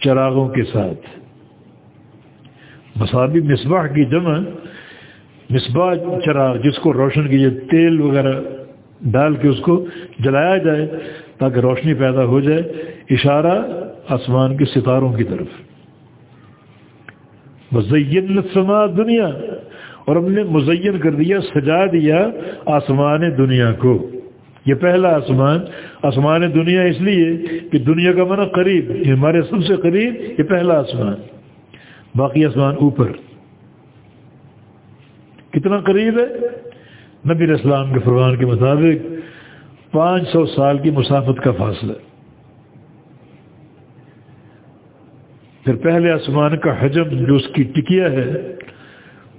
چراغوں کے ساتھ۔ مساوی مصباح کی جمع مصباح چراغ جس کو روشن کیجیے تیل وغیرہ ڈال کے اس کو جلایا جائے تاکہ روشنی پیدا ہو جائے، اشارہ آسمان کے ستاروں کی طرف۔ مزین سما دنیا اور ہم نے مزین کر دیا، سجا دیا آسمان دنیا کو۔ یہ پہلا آسمان آسمان دنیا اس لیے کہ دنیا کا منع قریب، یہ ہمارے سب سے قریب، یہ پہلا آسمان۔ باقی آسمان اوپر۔ کتنا قریب ہے؟ نبی اسلام کے فرمان کے مطابق پانچ سو سال کی مسافت کا فاصلہ۔ پھر پہلے آسمان کا حجم جو اس کی ٹکیا ہے،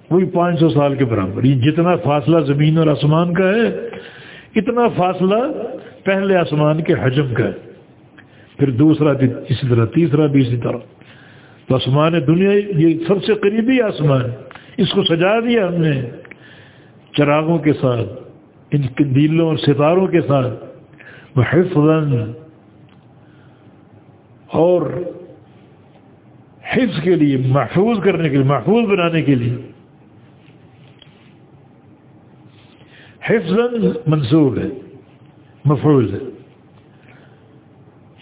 وہی پانچ سو سال کے برابر۔ یہ جتنا فاصلہ زمین اور آسمان کا ہے، اتنا فاصلہ پہلے آسمان کے حجم کا ہے۔ پھر دوسرا بھی اسی طرح، تیسرا بھی اسی طرح۔ تو آسمان دنیا یہ سب سے قریبی آسمان۔ اس کو سجا دیا ہم نے چراغوں کے ساتھ، ان دلوں اور ستاروں کے ساتھ وہ اور حفظ کے لیے، محفوظ کرنے کے لیے، محفوظ بنانے کے لیے۔ حفظ منصوب ہے، مفعول ہے۔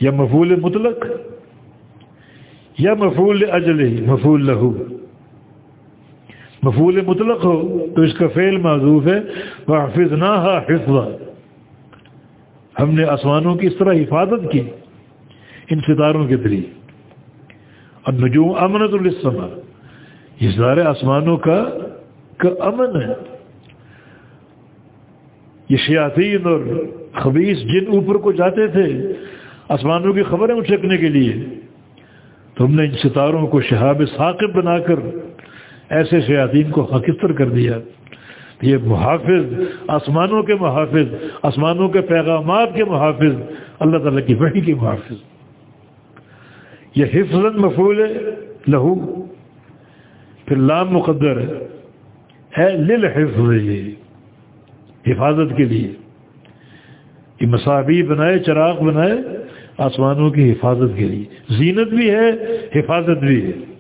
یا مفول مطلق، یا مفول اجل مفول لہو مفول مطلق ہو، تو اس کا فعل معذوف ہے حفظ نہ ہم نے آسمانوں کی اس طرح حفاظت کی، ان ستاروں کے ذریعے۔ اور نجوم امنت السما یہ سارے آسمانوں کا کا امن ہے۔ یہ شیاطین اور خبیص جن اوپر کو جاتے تھے، آسمانوں کی خبریں اچکنے کے لیے۔ تو ہم نے ان ستاروں کو شہاب ثاقب بنا کر ایسے شیاطین کو حقیقت کر دیا۔ یہ محافظ، آسمانوں کے محافظ، آسمانوں کے پیغامات کے محافظ، اللہ تعالیٰ کی وحی کے محافظ۔ یہ حفظ مفول لہو۔ پھر لام مقدر ہے۔ لل حفظ حفاظت کے لیے۔ یہ مساوی بنائے، چراغ بنائے، آسمانوں کی حفاظت کے لیے۔ زینت بھی ہے، حفاظت بھی ہے۔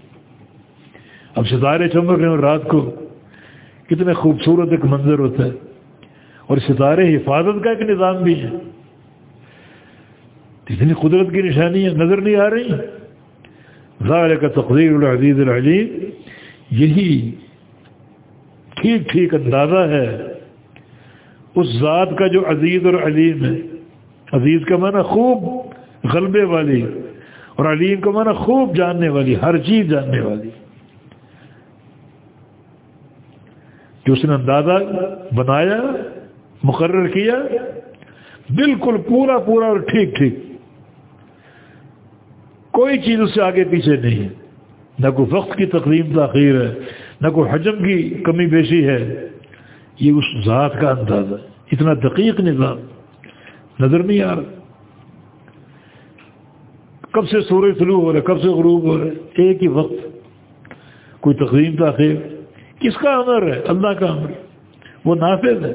اب ستارے چمک رہے ہیں اور رات کو کتنے خوبصورت ایک منظر ہوتا ہے۔ اور ستارے حفاظت کا ایک نظام بھی ہے۔ اتنی قدرت کی نشانیاں نظر نہیں آ رہی۔ ظاہر کا تقدیر العزیز العلیم۔ یہی ٹھیک ٹھیک اندازہ ہے۔ اس ذات کا جو عزیز اور علیم ہے۔ عزیز کا معنی خوب غلبے والی اور علیم کا معنی خوب جاننے والی، ہر چیز جاننے والی۔ جو اس نے اندازہ بنایا، مقرر کیا، بالکل پورا پورا اور ٹھیک ٹھیک۔ کوئی چیز اس سے آگے پیچھے نہیں ہے۔ نہ کوئی وقت کی تقریم تاخیر ہے، نہ کوئی حجم کی کمی بیشی ہے۔ یہ اس ذات کا اندازہ اتنا دقیق نظام۔ نظر نہیں آ رہا۔ کب سے سورج طلوع ہو رہا کب سے غروب ہو رہا ایک ہی وقت۔ کوئی تقریم تاخیر کس کا امر ہے؟ اللہ کا امر. وہ نافذ ہے.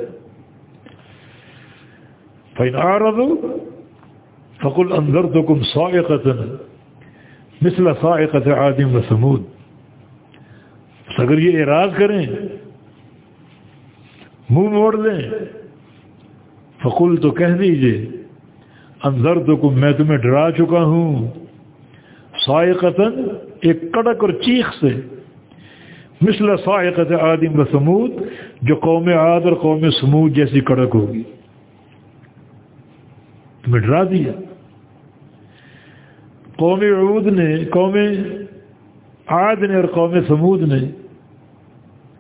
فین آ رہا فکل اندر تو کم سو مثل صاعقة عاد و سمود اگر یہ اعراض کریں، منہ موڑ دیں فقول تو کہہ دیجیے اندر تو کم میں تمہیں ڈرا چکا ہوں. سائقتاً ایک کڑک اور چیخ سے مثل سائقت آدم و سمود جو قوم عاد اور قوم سمود جیسی کڑک ہوگی۔ تمہیں ڈرا دیا۔ قوم عود نے، قوم عاد نے اور قوم سمود نے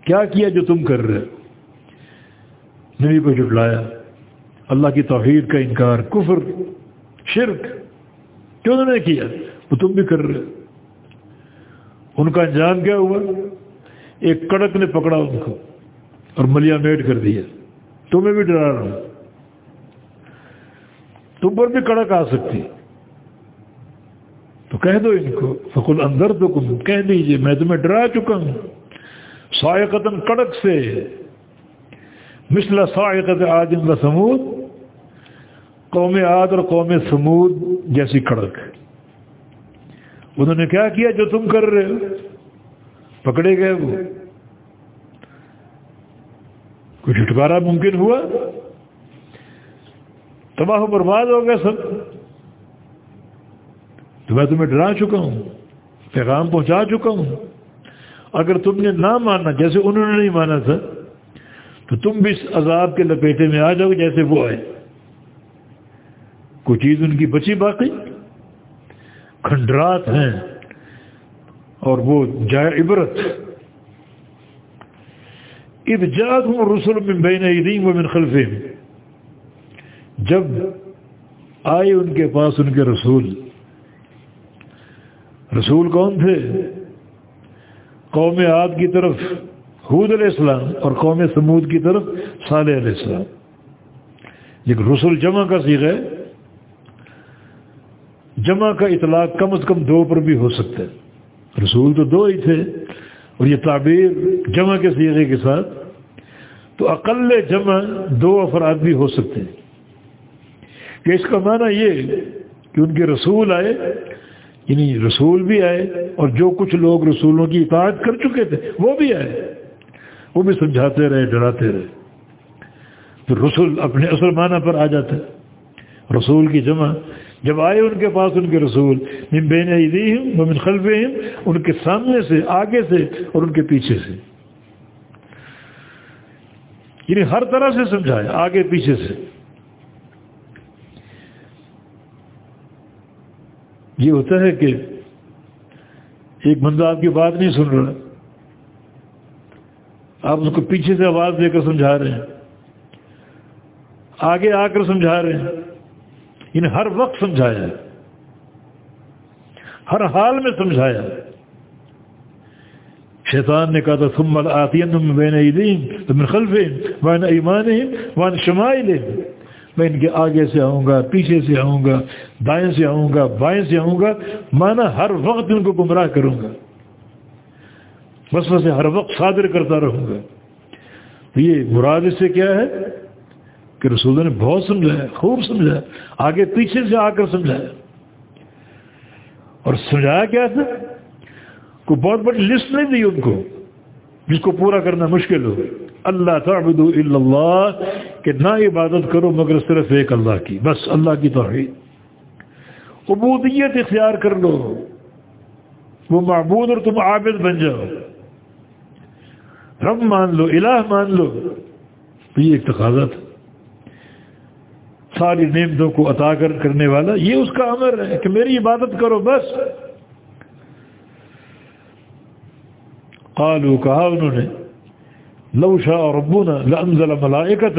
کیا کیا جو تم کر رہے نبی کو جٹلایا اللہ کی توحید کا انکار، کفر، شرک، کیوں نے کیا؟ وہ تم بھی کر رہے ان کا انجام کیا ہوا؟ ایک کڑک نے پکڑا ان کو اور ملیا میٹ کر دیا تمہیں بھی ڈرا رہا ہوں۔ تم پر بھی کڑک آ سکتی۔ تو کہہ دو ان کو فکل اندر تو کم کہہ دیجیے، میں تمہیں ڈرا چکا ہوں۔ سائقتن کڑک سے مثل سائقت آدم و سمود قوم عاد اور قوم سمود جیسی کڑک۔ انہوں نے کیا کیا جو تم کر رہے ہو؟ پکڑے گئے وہ۔ کچھ چھٹکارا ممکن ہوا۔ تباہ و برباد ہو گیا سب۔ تو میں تمہیں ڈرا چکا ہوں، پیغام پہنچا چکا ہوں۔ اگر تم نے نہ مانا، جیسے انہوں نے نہیں مانا تھا، تو تم بھی اس عذاب کے لپیٹے میں آ جاؤ جیسے وہ آئے۔ کوئی چیز ان کی بچی باقی؟ کھنڈرات ہیں۔ اور وہ جائے عبرت۔ ابجاد ہوں رسول میں بین عیدین و من خلفے جب آئے ان کے پاس ان کے رسول۔ رسول کون تھے؟ قوم عاد کی طرف، حود علیہ السلام، اور قوم سمود کی طرف، صالح علیہ السلام۔ لیکن رسول جمع کا سیغ ہے۔ جمع کا اطلاق کم از کم دو پر بھی ہو سکتا ہے۔ رسول تو دو ہی تھے اور یہ تعبیر جمع کے سیغے کے ساتھ تو اقل جمع دو افراد بھی ہو سکتے ہیں۔ کہ اس کا معنی یہ کہ ان کے رسول آئے یعنی رسول بھی آئے اور جو کچھ لوگ رسولوں کی اطاعت کر چکے تھے، وہ بھی آئے۔ وہ بھی سمجھاتے رہے، ڈراتے رہے۔ تو رسول اپنے اصل معنی پر آ جاتے رسول کی جمع جب آئے ان کے پاس ان کے رسول، من بین ایدیہم و من خلفہم، ان کے سامنے سے، آگے سے اور ان کے پیچھے سے۔ یعنی ہر طرح سے سمجھایا، آگے پیچھے سے۔ یہ ہوتا ہے کہ ایک بندہ آپ کی بات نہیں سن رہا، آپ اس کو پیچھے سے آواز دے کر سمجھا رہے ہیں۔ آگے آ کر سمجھا رہے ہیں۔ انہیں ہر وقت سمجھایا ہے۔ ہر حال میں سمجھایا ہے۔ شیطان نے کہا تھا سمل آتی بین عیدین من خلفین وان ایمان وان شمائل میں ان کے آگے سے آؤں گا، پیچھے سے آؤں گا، دائیں سے آؤں گا، بائیں سے آؤں گا مانا ہر وقت ان کو گمراہ کروں گا۔ بس بس ہر وقت صادر کرتا رہوں گا۔ تو یہ مراد اس سے کیا ہے؟ کہ رسول نے بہت سمجھایا، خوب سمجھایا، آگے پیچھے سے آ کر سمجھایا۔ اور سمجھایا کیا تھا؟ کوئی بہت بڑی لسٹ نہیں دی ان کو، جس کو پورا کرنا مشکل ہو اللہ تعبدو الا اللہ، کہ نہ عبادت کرو مگر صرف ایک اللہ کی، بس اللہ کی توحید۔ عبودیت اختیار کر لو، وہ معبود اور تم عابد بن جاؤ۔ رب مان لو، الہ مان لو۔ تو یہ ایک تقاضا تھا۔ ساری نعمتوں کو عطا کر کرنے والا، یہ اس کا امر ہے کہ میری عبادت کرو، بس۔ قالو کہا انہوں نے، لو شاء ربنا لانزل ملائکت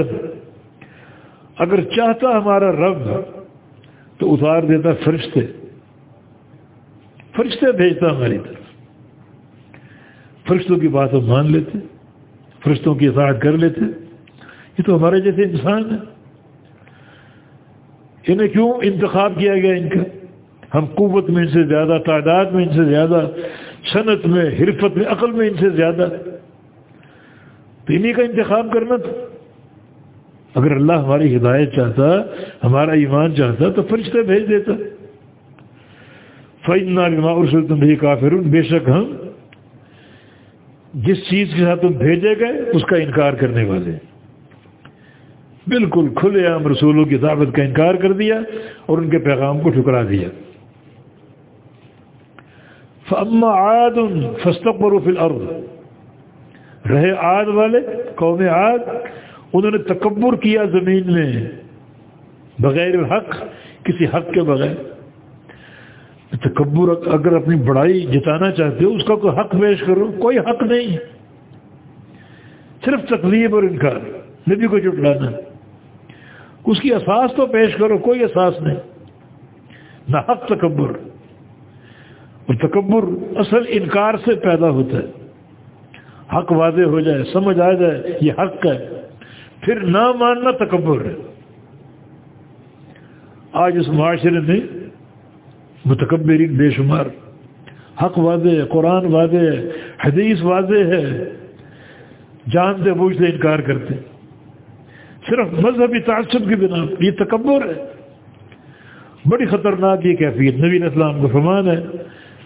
اگر چاہتا ہمارا رب تو اتار دیتا فرشتے۔ فرشتے بھیجتا ہماری طرف۔ فرشتوں کی بات ہم مان لیتے، فرشتوں کی اطاعت کر لیتے۔ یہ تو ہمارے جیسے انسان ہیں انہیں کیوں انتخاب کیا گیا ان کا؟ ہم قوت میں ان سے زیادہ، تعداد میں ان سے زیادہ، صنعت میں، حرفت میں، عقل میں ان سے زیادہ۔ تو انہیں کا انتخاب کرنا تھا۔ اگر اللہ ہماری ہدایت چاہتا، ہمارا ایمان چاہتا، تو فرشتے بھیج دیتا۔ فائن ناگما ارسل تم بھی کافر بے شک ہم جس چیز کے ساتھ تم بھیجے گئے، اس کا انکار کرنے والے بالکل کھلے عام رسولوں کی دعوت کا انکار کر دیا اور ان کے پیغام کو ٹھکرا دیا۔ فما عاد فستقبروا فی الارض رہے عاد والے، قوم عاد، انہوں نے تکبر کیا زمین میں بغیر الحق کسی حق کے بغیر۔ تکبر اگر اپنی بڑائی جتانا چاہتے ہو، اس کا کوئی حق پیش کرو، کوئی حق نہیں۔ صرف تکلیف اور انکار، نبی کو جٹلانا اس کی اساس تو پیش کرو، کوئی اساس نہیں۔ نہ حق تکبر۔ اور تکبر اصل انکار سے پیدا ہوتا ہے۔ حق واضح ہو جائے، سمجھ آ جائے، یہ حق ہے۔ پھر نہ ماننا تکبر ہے۔ آج اس معاشرے میں متکبرین بے شمار۔ حق واضح ہے، قرآن واضح ہے، حدیث واضح ہے۔ جانتے بوجھتے انکار کرتے صرف مذہبی تعصب کی بنا یہ تکبر ہے۔ بڑی خطرناک یہ کیفیت نبی اسلام کا فرمان ہے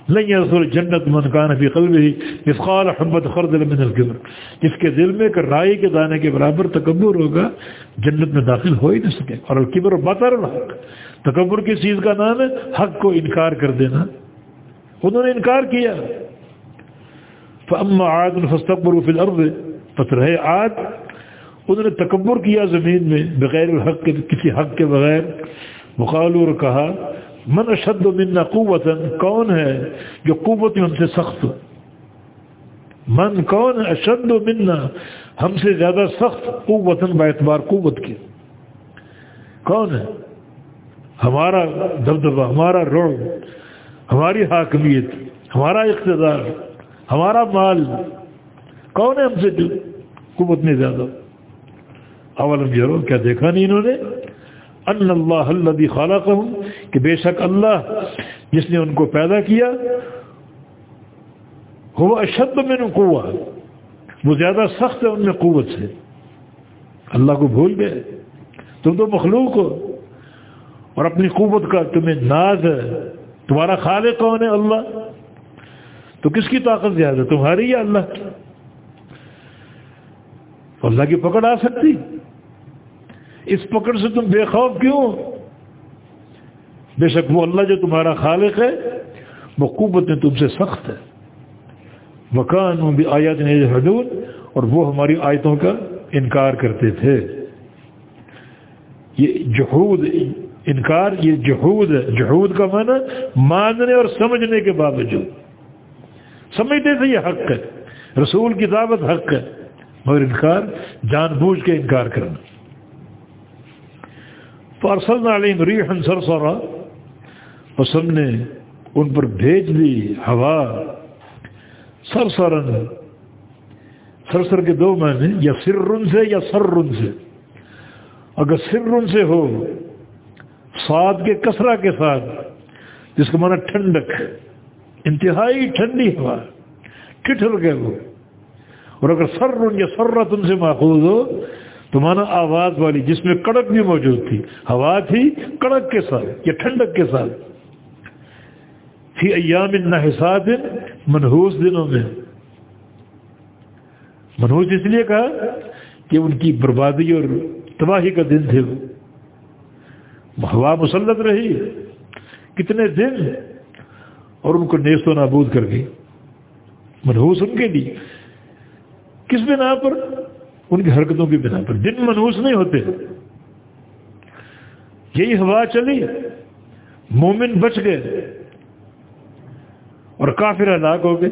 نہیں رسول جنت من کان فی قلب ہی اسقال حمد خرد من القبر جس کے دل میں کہ رائی کے دانے کے برابر تکبر ہوگا، جنت میں داخل ہو ہی نہ سکے۔ اور القبر بطر الحق۔ تکبر کی چیز کا نام ہے؟ حق کو انکار کر دینا۔ انہوں نے انکار کیا۔ فاما عاد فاستكبروا في الارض فترہ عاد انہوں نے تکبر کیا زمین میں بغیر الحق کے کسی حق کے بغیر۔ مقالور اور کہا، من اشد منا قوت کون ہے جو قوت ہم سے سخت من کون ہے اشد منا، ہم سے زیادہ سخت قوت با اعتبار قوت کی۔ کون ہے؟ ہمارا دبدبہ، ہمارا روڑ ہماری حاکمیت، ہمارا اقتدار، ہمارا مال۔ کون ہے ہم سے جو قوت میں زیادہ اولم یارو کیا دیکھا نہیں انہوں نے؟ ان اللہ الذي خلقهم کہ بے شک اللہ جس نے ان کو پیدا کیا وہ اشد من قوہ، وہ زیادہ سخت ہے، ان میں قوت سے۔ اللہ کو بھول گئے۔ تم تو مخلوق ہو، اور اپنی قوت کا تمہیں ناز ہے۔ تمہارا خالق کون ہے اللہ؟ تو کس کی طاقت زیادہ تمہاری یا اللہ کی؟ اللہ کی پکڑ آ سکتی؟ اس پکڑ سے تم بے خوف کیوں؟ بے شک وہ اللہ جو تمہارا خالق ہے، وہ قوت میں تم سے سخت ہے۔ مکان بھی آیات حدود اور وہ ہماری آیتوں کا انکار کرتے تھے۔ یہ جہود انکار، یہ جہود ہے جہود کا معنی ماننے اور سمجھنے کے باوجود۔ سمجھتے تھے یہ حق ہے، رسول کی دعوت حق ہے، مگر انکار، جان بوجھ کے انکار کرنا۔ فارسل علیہم ریحن سرسرا اس نے ان پر بھیج دی ہوا سرسرن۔ سرسر کے دو معنی یا سرن سے یا سرن سے۔ اگر سرن سے ہو ساتھ کے کسرا کے ساتھ، جس کو مانا ٹھنڈک انتہائی ٹھنڈی ہوا ٹھٹر گئے وہ۔ اور اگر سر یا سرا تم سے ماخوذ ہو تو مانا آواز والی جس میں کڑک بھی موجود تھی، ہوا تھی کڑک کے ساتھ یا ٹھنڈک کے ساتھ۔ تھی ایام نحسات منحوس دنوں میں۔ منحوس اس لیے کہا کہ ان کی بربادی اور تباہی کا دن تھے۔ وہ ہوا مسلط رہی۔ کتنے دن اور ان کو نیست و نابود کر گئی۔ منحوس ان کے لیے۔ کس بنا پر؟ ان کی حرکتوں کی بنا پر دن منوس نہیں ہوتے۔ یہی ہوا چلی۔ مومن بچ گئے اور کافر ہلاک ہو گئے۔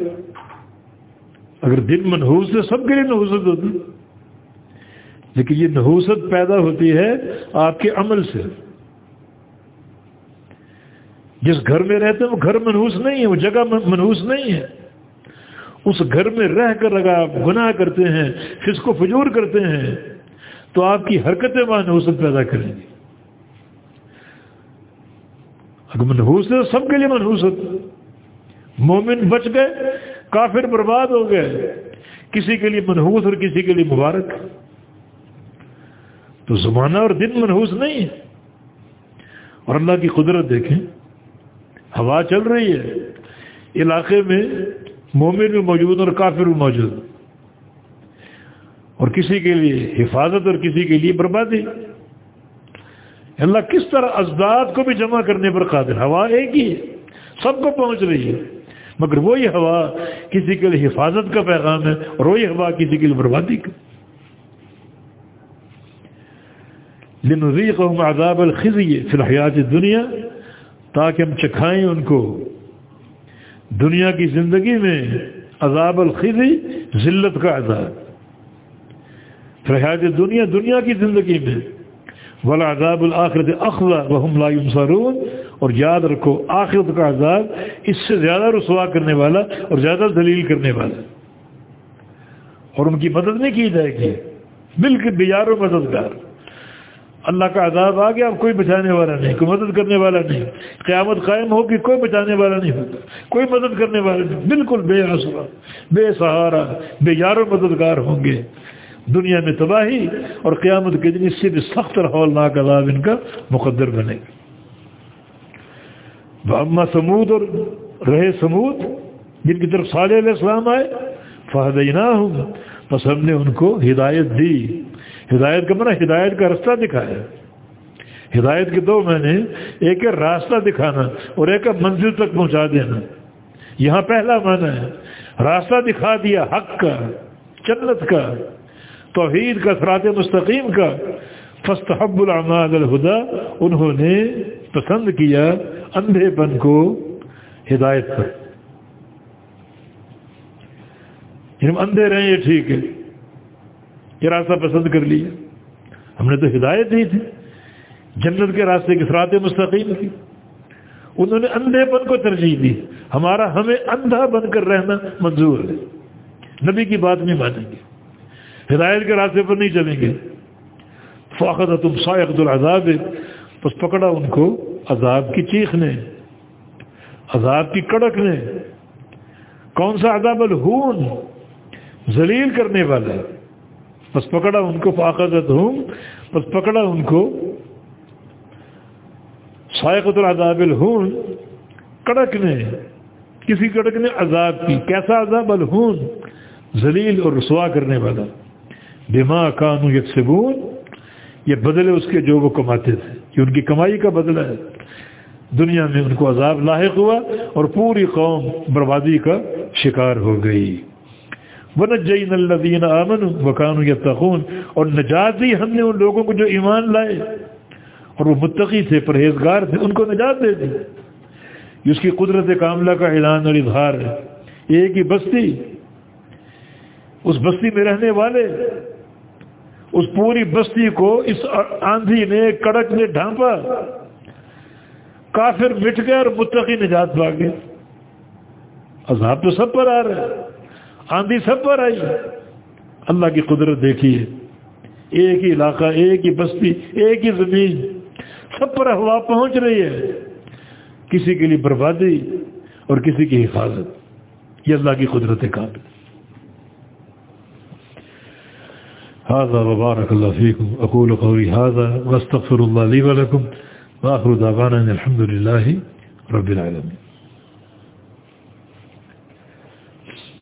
اگر دن منحوس ہے، سب کے لیے نحوست ہوتی۔ لیکن یہ نحوست پیدا ہوتی ہے آپ کے عمل سے۔ جس گھر میں رہتے ہیں، وہ گھر منحوس نہیں ہے، وہ جگہ منحوس نہیں ہے۔ اس گھر میں رہ کر اگر آپ گناہ کرتے ہیں فس کو فجور کرتے ہیں، تو آپ کی حرکتیں وہاں نحوست پیدا کریں گی۔ اگر منحوس ہے سب کے لیے منحوست مومن بچ گئے، کافر برباد ہو گئے۔ کسی کے لیے منحوس اور کسی کے لیے مبارک۔ تو زمانہ اور دن منحوس نہیں ہے۔ اور اللہ کی قدرت دیکھیں، ہوا چل رہی ہے۔ علاقے میں مومن بھی موجود اور کافر بھی موجود۔ اور کسی کے لیے حفاظت اور کسی کے لیے بربادی۔ اللہ کس طرح ازداد کو بھی جمع کرنے پر قادر۔ ہوا ایک ہی ہے، سب کو پہنچ رہی ہے۔ مگر وہی ہوا کسی کے لیے حفاظت کا پیغام ہے اور وہی ہوا کسی کے لیے بربادی کا۔ لنذیقہم عذاب الخزی فی الحیات دنیا تاکہ ہم چکھائیں ان کو۔ دنیا کی زندگی میں عذاب الخزی ذلت کا عذاب فی دنیا دنیا کی زندگی میں ولا عذاب الآخرت اخلا وهم لا ينصرون۔ اور یاد رکھو، آخرت کا عذاب اس سے زیادہ رسوا کرنے والا اور زیادہ دلیل کرنے والا اور ان کی مدد نہیں کی جائے گی۔ بالکل بیار و مددگار۔ اللہ کا عذاب آ گیا اب کوئی بچانے والا نہیں، کوئی مدد کرنے والا نہیں۔ قیامت قائم ہوگی، کوئی بچانے والا نہیں ہوگا۔ کوئی مدد کرنے والا نہیں۔ بالکل بے آسوا بے سہارا، بے یار و مددگار ہوں گے۔ دنیا میں تباہی اور قیامت کے دن اس سے بھی سخت ہولناک عذاب ان کا مقدر بنے گا۔ اما سمود اور رہے سمود جن کی طرف صالح علیہ السلام آئے فہدینہ ہوں بس ہم نے ان کو ہدایت دی۔ ہدایت کا منع ہدایت کا رستہ دکھایا۔ ہدایت کے دو میں نے ایک ہے راستہ دکھانا اور ایک ہے منزل تک پہنچا دینا۔ یہاں پہلا معنی ہے، راستہ دکھا دیا حق کا، جنت کا، توحید کا سرات مستقیم کا۔ فستحب العماد الہدا انہوں نے پسند کیا اندھے پن کو ہدایت پر۔ یعنی ہم اندھے رہے یہ ٹھیک ہے۔ یہ راستہ پسند کر لیا۔ ہم نے تو ہدایت دی تھی۔ جنت کے راستے کی سرات مستقیم کی انہوں نے اندھے پن کو ترجیح دی۔ ہمارا ہمیں اندھا بن کر رہنا منظور ہے۔ نبی کی بات نہیں مانیں گے۔ ہدایت کے راستے پر نہیں چلیں گے۔ فاقت تم سائق العذاب۔ بس پکڑا ان کو عذاب کی چیخ نے۔ عذاب کی کڑک نے۔ کون سا عذاب الہون؟ ذلیل کرنے والا بس پکڑا ان کو فاقت ہوں بس پکڑا ان کو۔ سائقت العذاب الہون، کڑک نے، کسی کڑک نے عذاب کی۔ کیسا عذاب؟ الہون، ذلیل اور رسوا کرنے والا۔ بما کانو یکسبون، یہ بدلے اس کے جو وہ کماتے تھے۔ یہ ان کی کمائی کا بدلہ ہے۔ دنیا میں ان کو عذاب لاحق ہوا اور پوری قوم بربادی کا شکار ہو گئی۔ ونجین الذین آمنوا وکانوا یتقون، اور نجات دی ہم نے ان لوگوں کو جو ایمان لائے۔ اور وہ متقی تھے، پرہیزگار تھے، ان کو نجات دے دی۔ اس کی قدرت کاملہ کا اعلان اور اظہار ہے۔ ایک ہی بستی، اس بستی میں رہنے والے، اس پوری بستی کو اس آندھی نے، کڑک نے ڈھانپا۔ کافر مٹ گئے اور متقی نجات بھاگ گئے۔ عذاب تو سب پر آ رہا ہے۔ آندھی سب پر آئی۔ اللہ کی قدرت دیکھیے ایک ہی علاقہ، ایک ہی بستی، ایک ہی زمین۔ سب پر ہوا پہنچ رہی ہے۔ کسی کے لیے بربادی اور کسی کی حفاظت۔ یہ اللہ کی قدرت قابل۔ هذا وبارك الله فيكم. أقول قولي هذا واستغفر الله لي ولكم. وآخر دعوانا الحمد لله رب العالمين.